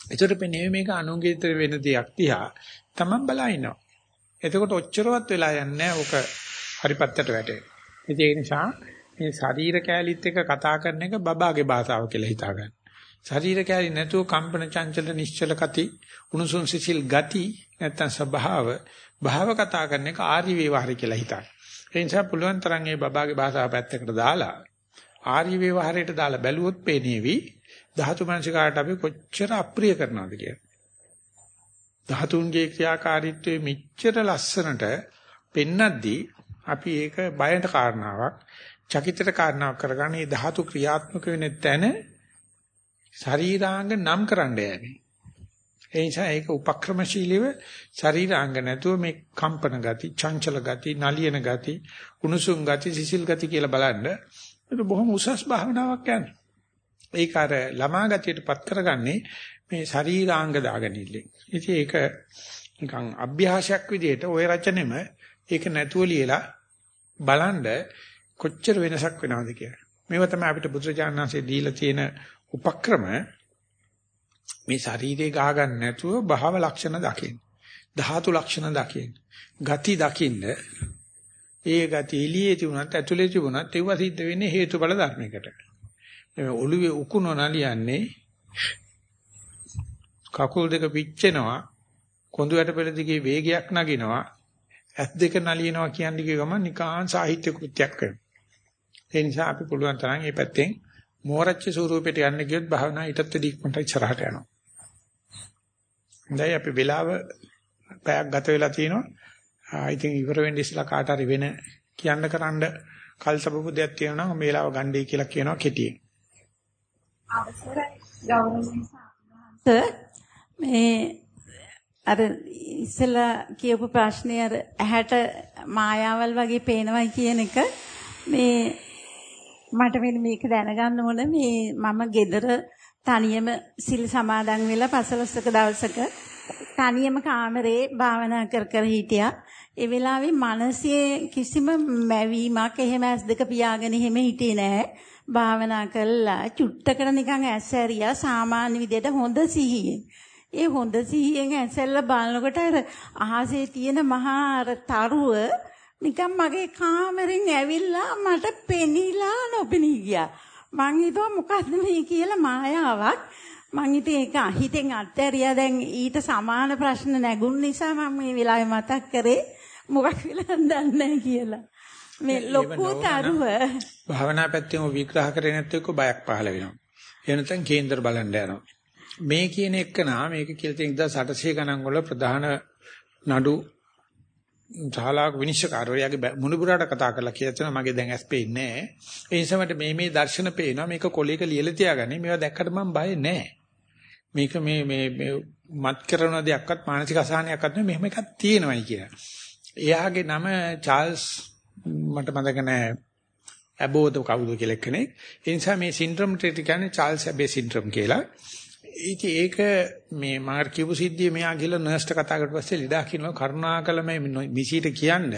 ඒතර පෙනේ මේක අනුංගිත වෙන දෙයක් තියා තමන් බලා ඉනවා. එතකොට ඔච්චරවත් වෙලා යන්නේ ඕක හරිපත්තට වැටේ. ඒ නිසා මේ ශරීර කැලිත් එක කතා කරන එක බබාගේ භාෂාව කියලා හිතා ගන්න. ශරීර කැලි නැතුව කම්පන චංචල නිශ්චල කති උණුසුම් සිසිල් ගති නැත්තම් ස්වභාව භාව කතා කරන එක ආර්ය වේවාහරි කියලා හිතන්න. ඒ නිසා පුළුවන් තරම් මේ බබාගේ භාෂාව පැත්තකට දාලා ආර්ය වේවාහරයට දාලා බැලුවොත් පේනේවි ධාතු මනසිකාට අපි කොච්චර අප්‍රිය කරනවද කියලා. ධාතුන්ගේ ක්‍රියාකාරීත්වයේ මෙච්චර ලස්සනට පෙන්නද්දී අපි ඒක බයට කාරණාවක් චකිතට කාරණාවක් කරගන්න මේ ධාතු ක්‍රියාත්මක වෙන තැන ශරීරාංග නම් කරන්න යන්නේ. ඒ නිසා ඒක උපක්‍රමශීලීව ශරීරාංග නැතුව මේ කම්පන ගති, චංචල ගති, නලියන ගති, කුණුසුම් ගති, සිසිල් ගති කියලා බලන්න ඒක බොහොම උසස් භාවනාවක් යන්නේ. ඒක අර ළමා ගතියටපත් කරගන්නේ මේ ශරීරාංග දාගෙන ඉල්ලෙන්. ඉතින් ඒක නිකන් අභ්‍යාසයක් විදිහට ওই රචනෙම ඒක නැතුව ලියලා බලන්න කොච්චර වෙනසක් වෙනවද කියලා. මේව තමයි අපිට බුදුරජාණන්සේ දීලා තියෙන උපක්‍රම මේ ශරීරේ ගහ ගන්න නැතුව භාව ලක්ෂණ දකින්න. ධාතු ලක්ෂණ දකින්න. ගති දකින්න. ඒ ගති එළියේ තිබුණත් ඇතුලේ තිබුණත් ඒව සිද්ධ වෙන්නේ හේතුඵල ධර්මයකට. ඔළුවේ උකුණ නලියන්නේ කකුල් දෙක පිච්චෙනවා කොඳු යට පෙළ දිගේ වේගයක් නගිනවා ඇස් දෙක නලියනවා කියන්නේ කිය ගමන් නිකාන් සාහිත්‍ය කෘත්‍යයක් වෙනවා ඒ නිසා අපි පුළුවන් තරම් මේ පැත්තෙන් මෝරච්ච ස්වරූපයට යන්න ගියොත් භාවනා ඊටත් වැඩි ඉක්මනට ඉස්සරහට යනවා. හොඳයි අපි වෙලාව පැයක් ගත වෙලා තිනවා. I think ඉවර වෙන්න ඉස්සලා කාට හරි වෙන කියන්න කරන්න කල්සබපු දෙයක් තියෙනවා නම් මේ වෙලාව ගන්නයි කියලා කියනවා කෙටියෙන්. අවසරයි ගෞරවනීය මේ අර ඉස්සලා කියපු ප්‍රශ්නේ අර ඇහැට මායාවල් වගේ පේනවයි කියන එක මේ මට මෙන්න මේක දැනගන්න ඕන මේ මම gedara තනියම සිල් සමාදන් වෙලා පසළොස්වක දවසක තනියම කාමරේ භාවනා කර කර හිටියා. ඒ වෙලාවේ මනසේ කිසිම මැවීමක් එහෙම ඇස් දෙක පියාගෙන එහෙම හිටියේ නෑ. භාවනා කළා චුට්ටකට නිකන් ඇස් ඇරියා සාමාන්‍ය විදියට හොඳ සිහියෙන්. ඒ හොඳ සිහියෙන් ඇසෙල්ල බලනකොට අර අහසේ තියෙන මහා අර තරුව නිකන් මගේ කාමරෙන් ඇවිල්ලා මට පෙනිලා නොපෙනී ගියා. මං හිතුවා මොකද්ද මේ කියලා මායාවක්. මං ඉතින් ඒක හිතෙන් අත්හැරියා දැන් ඊට සමාන ප්‍රශ්න නැගුණ නිසා මම මේ වෙලාවේ මතක් කරේ මොකක් වෙලා දන්නේ කියලා. මේ ලොකු තරුව භාවනා පැත්තෙන් විග්‍රහ කරේ නැත්නම් බයක් පහළ වෙනවා. එහෙම නැත්නම් කේන්දර බලන්න යනවා. මේ කියන එක නා මේක කියලා තියෙන 1800 ගණන් වල ප්‍රධාන නඩු ශාලාවක විනිශ්චයකාරයාගේ මුණුබුරාට කතා කරලා කියලා තියෙනවා මගේ දැන් ඇස් පේන්නේ නැහැ. ඒ නිසා මට මේ මේ දර්ශන පේනවා මේක කොලේක ලියලා තියාගන්නේ. මේවා දැක්කට මම බය නැහැ. මේක මේ මේ මත් කරන දෙයක්වත් මානසික අසහනයක්වත් නෙමෙයි මෙහෙම එකක් තියෙනවයි කියලා. එයාගේ නම චාල්ස් මට මතක නැහැ. ඇබෝද කවුද කියලා කෙනෙක්. ඒ නිසා මේ සින්ඩ්‍රෝම් ට්‍රීට් කියන්නේ චාල්ස් ඇබේ සින්ඩ්‍රෝම් කියලා. ඉතින් ඒක මේ මාර් කියපු සිද්ධිය මෙයා ගිහලා නර්ස්ට කතා කරලා පස්සේ ලෙඩා කියනවා කරුණාකර මේ මිසිට කියන්න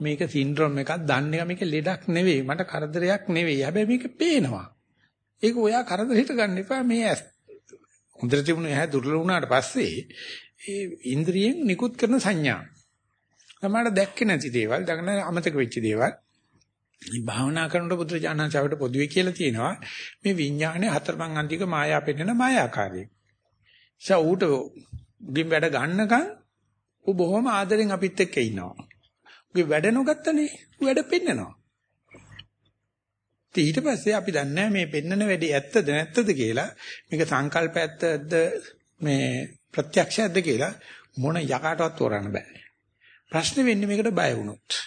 මේක සින්ඩ්‍රෝම් එකක් දන්නේ මේක ලෙඩක් නෙවෙයි මට කරදරයක් නෙවෙයි. හැබැයි මේක පේනවා. ඒක ඔයා කරදරෙට ගන්න එපා. මේ ඇස් හොඳට තිබුණ ඇහැ දුර්වල වුණාට පස්සේ ඒ ඉන්ද්‍රියෙන් නිකුත් කරන සංඥා. තමයි දැක්කේ නැති දේවල් දගන අමතක වෙච්ච දේවල්. මේ භාවනා කරනකොට බුදුරජාණන්සාවට පොදුවේ කියලා තියෙනවා මේ විඥානේ හතරමං අන්තික මායා පෙන්වන මායාකාරී. ඒ ඌට උගින් වැඩ ගන්නකම් ඌ බොහොම ආදරෙන් අපිත් එක්ක ඉන්නවා. උගේ වැඩ නොගත්තනේ ඌ වැඩ පෙන්නනවා. ඊට පස්සේ අපි දන්නේ මේ පෙන්නන වැඩේ ඇත්තද නැත්තද කියලා මේක සංකල්ප ඇත්තද මේ ප්‍රත්‍යක්ෂයක්ද කියලා මොන යකාටවත් තෝරන්න බෑ. ප්‍රශ්නේ වෙන්නේ මේකට බය වුණොත්.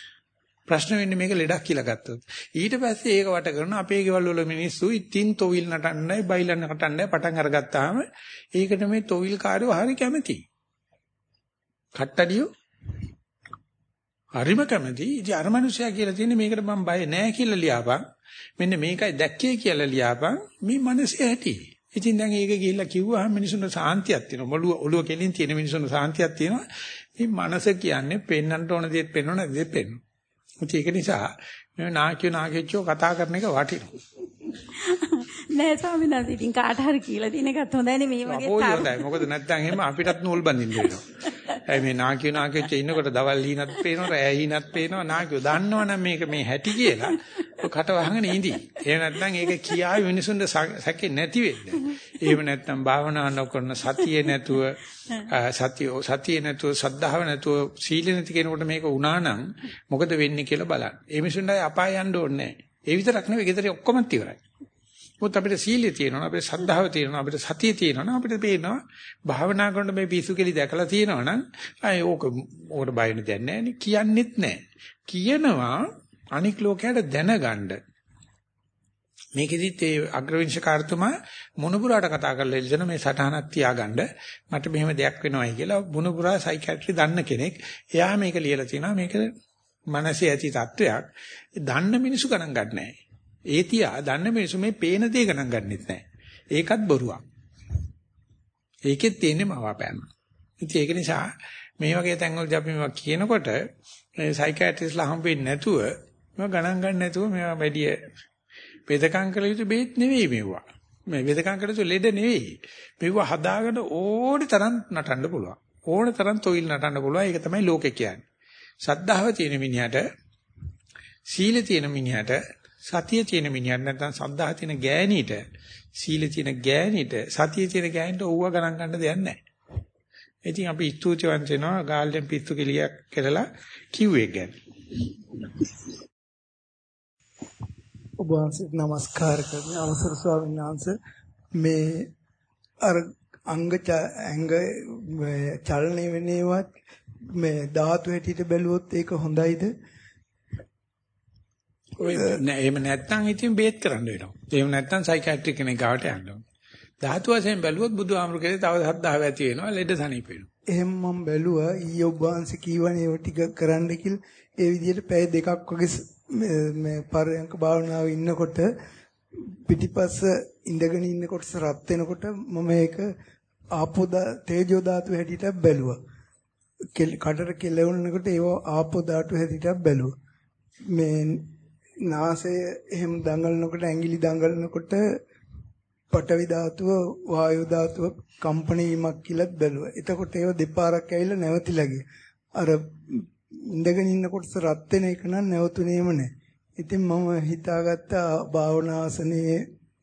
ප්‍රශ්න වෙන්නේ මේක ලෙඩක් කියලා ගත්තොත්. ඊට පස්සේ ඒක වට කරන අපේ ගෙවල් වල මිනිස්සු ඉතින් තොවිල් නටන්නයි බයිලන් නටන්නයි පටන් අරගත්තාම ඒකට මේ තොවිල් කාර්යෝ හරි කැමති. කට්ටඩියෝ හරිම කැමති. ඉතින් අර මනුස්සයා කියලා තියෙන්නේ මේකට මම බය නෑ කියලා ලියාපන්. මෙන්න මේකයි දැක්කේ කියලා ලියාපන්. මේ මනසේ ඇති. ඉතින් දැන් ඒක ගිහිල්ලා කිව්වහම මිනිසුන්ට සාන්තියක් තියෙනවා. මොළුව ඔළුව කෙලින් තියෙන මිනිසුන්ට සාන්තියක් තියෙනවා. මේ මනස කියන්නේ පෙන්වන්නට ඕන දේත් පෙන්වන දේත් පෙන්වන. ඒක නිසා මේ නාකිය නාගෙච්චෝ කතා කරන එක වටිනවා. නෑ ස්වාමීන් වහන්සේ ඉතින් කාට හරි කියලා දෙන එකත් හොඳයිනේ මේ වගේ තරම්. හොඳයි. මොකද නැත්නම් එහෙම අපිටත් නූල් බඳින්න වෙනවා. ඇයි මේ නාකිය නාගෙච්ච ඉන්නකොට දවල් හීනත් පේනවා, රෑ හීනත් පේනවා. නාකිය දන්නවනම් මේක මේ හැටි කියලා කට වහගෙන ඉඳි. එහෙම නැත්නම් ඒක කියාවි මිනිසුන්ට සැකේ නැති වෙන්නේ. එහෙම නැත්නම් භාවනා නොකරන සතිය නැතුව සතිය සතිය නැතුව සද්ධාව නැතුව සීල නැති කෙනෙකුට මේක වුණා නම් මොකද වෙන්නේ කියලා බලන්න. ඒ මිනිසුන්ට අපාය යන්න ඕනේ නැහැ. ඒ විතරක් නෙවෙයි ගෙදර ඔක්කොම ඉවරයි. මොකද අපිට සීලය තියෙනවා අපිට සද්ධාව තියෙනවා අපිට සතිය තියෙනවා අපිට පේනවා භාවනා කරනකොට මේ පිසු කෙලි දැකලා තියෙනවා නම් අය ඕක ඕකට බය වෙන දෙයක් නැහැ කියන්නෙත් නැහැ. කියනවා අනික් ලෝකයට දැනගන්න. මේකෙදිත් ඒ අග්‍රවිංශකාරතුමා මොනුපුරාට කතා කරලා ඉල්ලන මේ සටහනක් තියාගන්න. මට මෙහෙම දෙයක් වෙනවයි කියලා මොනුපුරා සයිකියාට්‍රි දන්න කෙනෙක්. එයා මේක ලියලා තිනවා මේක මනසේ ඇති තත්වයක්. දන්න මිනිසු ගණන් ගන්නෑ. ඒ තියා දන්න මිනිසු මේ පේන දේ ගණන් ගන්නෙත් නැහැ ඒකත් බොරුවක් ඒකෙත් තියෙන්නේ මවාපෑම ඉතින් ඒක නිසා මේ වගේ තැන්වලදී අපි මේවා කියනකොට සයිකියාට්‍රිස්ලා හම්බෙන්නේ නැතුව මේවා ගණන් ගන්න නැතුව මේවා වැඩි වෙදකම් කළ යුතු බේත් නෙවෙයි මේවා. මේ වෙදකම් කළ යුතු ලෙඩ නෙවෙයි. මේවා හදාගෙන ඕනි තරම් නටන්න පුළුවන්. ඕන තරම් තොইল නටන්න පුළුවන්. ඒක තමයි ලෝකේ කියන්නේ. සද්ධාව තියෙන මිනිහට සීල තියෙන මිනිහට සතිය තියෙන මිනිහට නැත්නම් සද්ධාහ තියෙන ගෑණීට සීල තියෙන ගෑණීට සතිය තියෙන ගෑණීට ඕව ගණන් ගන්න දෙයක් නැහැ. ඉතින් අපි ස්තුතිවන්ත වෙනවා ගාල්ඩෙන් පිස්සු කෙලියක් කරලා කිව්වේ ගැන. ඔබ වහන්සේට নমස්කාර කරන අවසර ස්වාමීන් වහන්සේ මේ අර අංග ඇඟ චලනය වෙනේවත් මේ ධාතු හැටියට බැලුවොත් ඒක හොඳයිද? ඔය නෑ එහෙම නැත්නම් ඉතින් බේත් කරන්න වෙනවා. එහෙම නැත්නම් සයිකියාට්‍රික් කෙනෙක් ගාවට යන්න ඕනේ. ධාතු වශයෙන් බැලුවොත් බුදුහාමුදුරේ තව සද්ධාව ඇති වෙනවා ලෙඩ සනීප වෙනවා. එහෙම මම බැලුවා ඊයේ ඔබ වහන්සේ කීවනේ ඒව ටික කරන්න කියලා. ඒ විදිහට පැය දෙකක් වගේ මේ පරයන්ක භාවනාවේ ඉන්නකොට පිටිපස්ස ඉඳගෙන ඉන්නකොට රත් වෙනකොට මම ඒක ආපෝ තේජෝ ධාතු හැටියට බැලුවා. කඩට කෙලවුනකොට ඒව ආපෝ ධාතු හැටියට බැලුවා. මේ නාසය එහෙම දඟලනකොට ඇඟිලි දඟලනකොට පඨවි ධාතුව වායු ධාතුව කම්පණ වීමක් කියලා බැලුවා. එතකොට ඒව දෙපාරක් ඇවිල්ලා නැවතිලා ගියා. අර ඉඳගෙන ඉන්නකොට රත් වෙන එක නම් නැවතුනේම නැහැ. ඉතින් මම හිතාගත්ත භාවනාසනයේ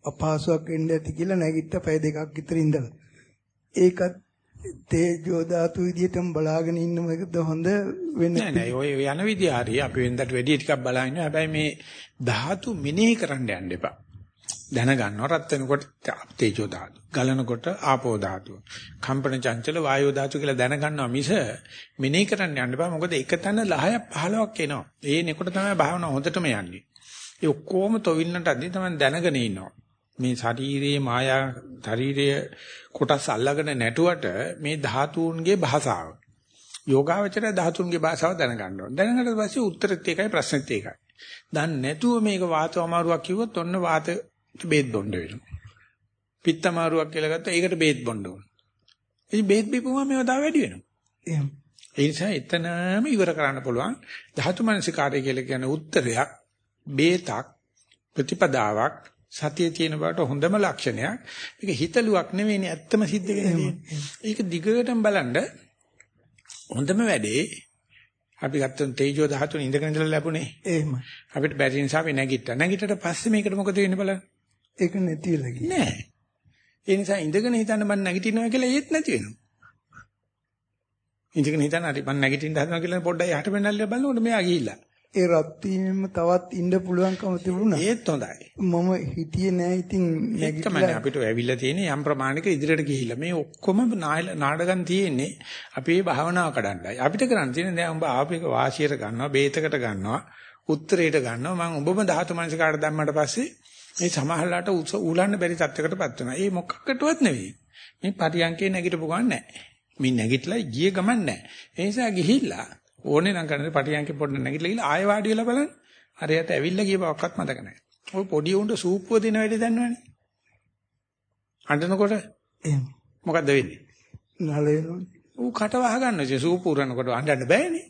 අපහසුයක් වෙන්න ඇති කියලා නැගිට්ට පැය දෙකක් විතර ඉඳලා. ඒකත් තේජෝ ධාතු විදියටම බලාගෙන ඉන්නමද හොඳ වෙන්නේ නෑ නෑ ඔය යන විදිය හරිය අපි වෙනදට වැඩි ටිකක් බලාගෙන හැබැයි මේ ධාතු මෙනෙහි කරන්න යන්න එපා. දැනගන්නවා රත් වෙනකොට තේජෝ ධාතු ගලනකොට ආපෝ ධාතු කම්පන චංචල වායෝ ධාතු කියලා දැනගන්නවා මිස මෙනෙහි කරන්න යන්න එපා. මොකද එක තැන 10ක් 15ක් එනවා. ඒ නෙකොට තමයි භාවනාව හොඳටම යන්නේ. ඒ ඔක්කොම තොවිල්නට අදී තමයි දැනගෙන ඉන්නවා. මේ ශරීරයේ මායා ශරීරයේ කොටස් අල්ලගෙන නැටුවට මේ ධාතුන්ගේ භාෂාව. යෝගාවචර ධාතුන්ගේ භාෂාව දැනගන්න ඕන. දැනගන්නට පස්සේ උත්තරෙත් ඒකයි ප්‍රශ්නෙත් ඒකයි දන්නේ නැතුව මේක වාත අමාරුවක් කිව්වොත් ඔන්න වාත බේත් බොන්න වෙනවා. පිත්ත අමාරුවක් කියලා ගත්තා ඒකට බේත් බොන්න ඕන. ඉතින් බේත් බීපුවම මේවා තව වැඩි වෙනවා. එහෙම. ඒ නිසා එතනම ඉවර කරන්න පුළුවන් ධාතු මනසිකාරය කියලා කියන උත්තරයක් බේතක් ප්‍රතිපදාවක් සතියේ තියෙන බවට හොඳම ලක්ෂණයක්. මේක හිතලුවක් නෙවෙයිනේ ඇත්තම සිද්ධ වෙන්නේ. ඒක දිගටම බලන්න හොඳම වැඩේ අපි ගත්තොත් තේජෝ ධාතුන ඉඳගෙන ඉඳලා ලැබුණේ. එහෙම. අපිට බැරි නිසා අපි නැගිට්ටා. නැගිටට පස්සේ මේකට මොකද වෙන්නේ බලන්න. ඒක නැති වෙලා ගියා. නෑ. ඒ නිසා ඉඳගෙන හිතන්න මම නැගිටිනවා කියලා ඒත් නැති වෙනවා. ඉඳගෙන හිතන්න හරි මම නැගිටින්න හදනවා කියලා පොඩ්ඩක් යහට වෙන්නල්ලා බලනකොට මෙයා ගිහිල්ලා. ඒ රත් වීමෙන් තවත් ඉන්න පුළුවන්කම තිබුණා. ඒත් හොඳයි. මම හිතියේ නෑ ඉතින් නැගිටලා අපිට ඇවිල්ලා තියෙන යම් ප්‍රමාණික ඉදිරියට ගිහිල්ලා මේ ඔක්කොම නාඩගම් තියෙන්නේ අපි මේ භාවනාව කඩන්නයි. අපිට කරන්න තියෙන්නේ දැන් උඹ ආපේක වාසියට ගන්නවා, බේතකට ගන්නවා, උත්තරයට ගන්නවා. මම ඔබම ධාතු මනසිකාට දැම්මට පස්සේ මේ සමහරලාට උලන්න බැරි තත්යකටපත් වෙනවා. ඒ මොකක්කටවත් නෙවෙයි. මේ පරියන්කේ නැගිටපු ගමන් නැහැ. මේ නැගිටලා ගිය ගමන් නැහැ. ඒ නිසා ගිහිල්ලා ඕනේ නම් කරන්නේ පටියන්කේ පොඩ්ඩක් නැගිටලා ගිහලා ආයෙ වාඩි වෙලා බලන්න. හරියට ඇවිල්ලා ගිය බවක්වත් මතක නැහැ. ඔය පොඩි උන්ට සූප්පුව දෙන වැඩි දන්නවනේ. හඬනකොට එහෙම. මොකද්ද වෙන්නේ? නලේනෝනේ. ඌ කට වහ ගන්න ඉතින් සූප්පු උරනකොට හඬන්න බෑනේ.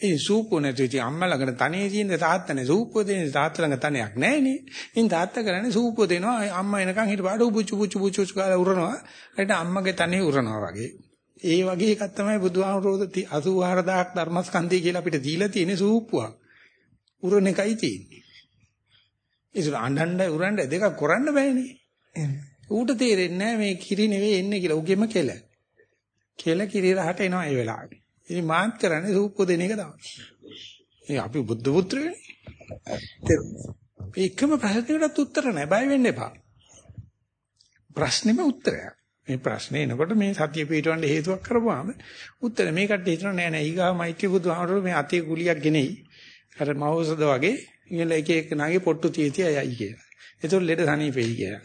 ඒ සූප්පු නැති ඉතින් අම්මා ළඟට තනිය තියෙන තාත්තනේ සූප්පුව දෙන තාත්තා ළඟ තනියක් නැහැනේ. ඉතින් තාත්තා කරන්නේ සූප්පුව දෙනවා අම්මා එනකන් හිටපාඩු පුචු පුචු පුචු කාලා උරනවා. ඊට අම්මගේ තනිය උරනවා වගේ. ඒ වගේ එකක් තමයි බුදුහාමුදුරුවෝ 84000ක් ධර්මස්කන්ධය කියලා අපිට දීලා තියෙන සූප්පුවක්. උරණ එකයි තියෙන්නේ. ඒක අඬන්න උරන්න දෙකක් කරන්න බෑනේ. ඌට තේරෙන්නේ මේ කිරි නෙවෙයි එන්නේ කියලා. උගෙම කෙල. කෙල කිරි රහට එනවා ඒ වෙලාවේ. ඉතින් මාත් කරන්නේ සූප්පු දෙන එක තමයි. ඒ අපි බුද්ධ පුත්‍රයනේ. ඒකම ප්‍රශ්නෙකට උත්තර නැහැ. බය වෙන්න එපා. ප්‍රශ්නෙම උත්තරයක්. මේ ප්‍රශ්නේ එනකොට මේ සතිය පිටවන්න හේතුවක් කරපුවාම උත්තර මේකට හිතන නෑ නෑ ඊගා මෛත්‍රී බුදුහාමරෝ මේ අතේ කුලියක් ගෙනෙයි අර මවසද වගේ ඉංගල එක එක නාගේ පොට්ටු තියතිය යයි කියලා. ඒතකොට ලෙඩ සනීපෙයි කියලා.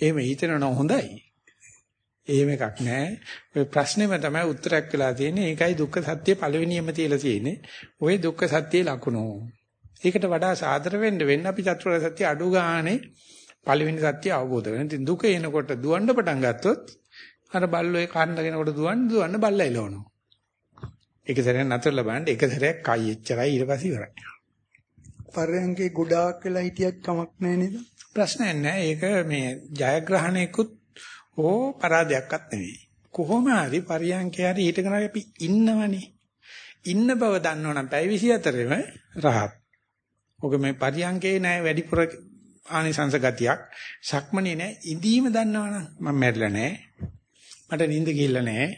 එහෙම හිතනව හොඳයි. එහෙම එකක් නෑ. ඔය ප්‍රශ්නේම තමයි උත්තරයක් වෙලා තියෙන්නේ. ඒකයි දුක්ඛ සත්‍ය පළවෙනියම තියලා තියෙන්නේ. ওই දුක්ඛ සත්‍යයේ ලකුණෝ. ඒකට වඩා සාදර වෙන්න වෙන්න අපි චතුරාර්ය සත්‍ය අඩු ගානේ පළවෙනි සත්‍ය අවබෝධ වෙනවා. ඉතින් දුක එනකොට දුවන්න පටන් ගත්තොත් අර බල්ලෝ ඒ කාණ්ඩගෙනකොට දුවන්න දුවන්න බල්ලා එලවනවා. එක සැරයක් නතර ලබන්න එක සැරයක් කයි එච්චරයි ඊට පස්සේ ඉවරයි. පරයන්ගේ ගොඩාක් වෙලා හිටියක් කමක් නැහැ නේද? ප්‍රශ්නයක් නැහැ. ඒක මේ ජයග්‍රහණයකුත් ඕ පරාදයක්වත් නෙවෙයි. කොහොම හරි පරියන්කේ හරි හිටගෙන අපි ඉන්නවනේ. ඉන්න බව දන්නවනම් පැය 24ෙම රහත්. ඔක මේ පරියන්කේ නෑ වැඩිපුර ආනිසංස ගතියක් සක්මනේ නෑ ඉඳීම දන්නවනම් මම මැරිලා නෑ මට නිින්ද ගිහිල්ලා නෑ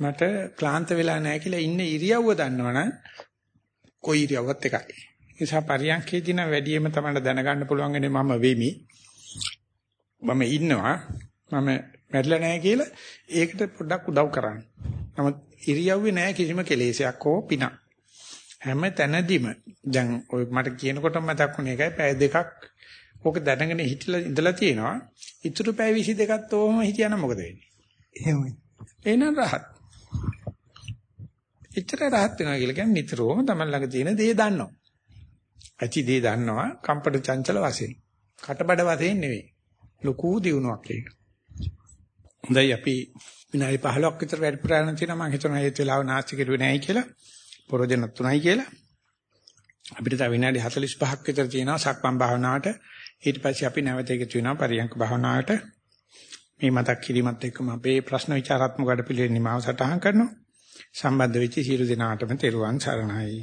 මට ක්ලාන්ත වෙලා නෑ කියලා ඉන්න ඉරියව්ව දන්නවනම් කොයි ඉරියව්වත් එකයි නිසා පරියන්කේදී නම් වැඩියෙන්ම තමයි දැනගන්න පුළුවන් වෙන්නේ මම වෙමි. මම ඉන්නවා. මම මැරිලා නැහැ කියලා ඒකට පොඩ්ඩක් උදව් කරන්න. නමුත් ඉරියව්වේ නැහැ කිසිම කෙලෙසයක් හෝ පිනක්. හැම තැනදීම දැන් ඔය මට කියනකොට මතක් වුණේ එකයි පැය දෙකක් ඕක දැනගෙන හිටලා ඉඳලා තියෙනවා. ඉතුරු පැය 22ත් ඕම හිටියනම් මොකද වෙන්නේ? එහෙමයි. එනන් රහත්. එච්චර රහත් වෙනවා කියලා කියන්නේ නිතරම තමයි ළඟ තියෙන දේ දන්නවා. ඇති දේ දන්නවා කම්පට චංචල වශයෙන්. කටබඩ වශයෙන් නෙවෙයි. ලොකු දියුණුවක් ඒක. හොඳයි අපි විනාඩි 15ක් විතර වැඩ ප්‍රාණ තියෙනවා මම හිතනවා ඒ වෙලාව නාස්ති කෙරුවේ නැහැ කියලා. පරෝජන තුනයි කියලා. අපිට තව විනාඩි 45ක් විතර තියෙනවා සක්මන් භාවනාවට. ඊට පස්සේ අපි නැවත එකතු වෙනවා පරියන්ක භාවනාවට. මේ මතක් කිරීමත් එක්කම අපේ ප්‍රශ්න විචාරාත්මක වැඩපිළිවෙළ නිමාව සටහන් කරනවා. සම්බන්ධ වෙච්ච සියලු දෙනාටම තෙරුවන් සරණයි.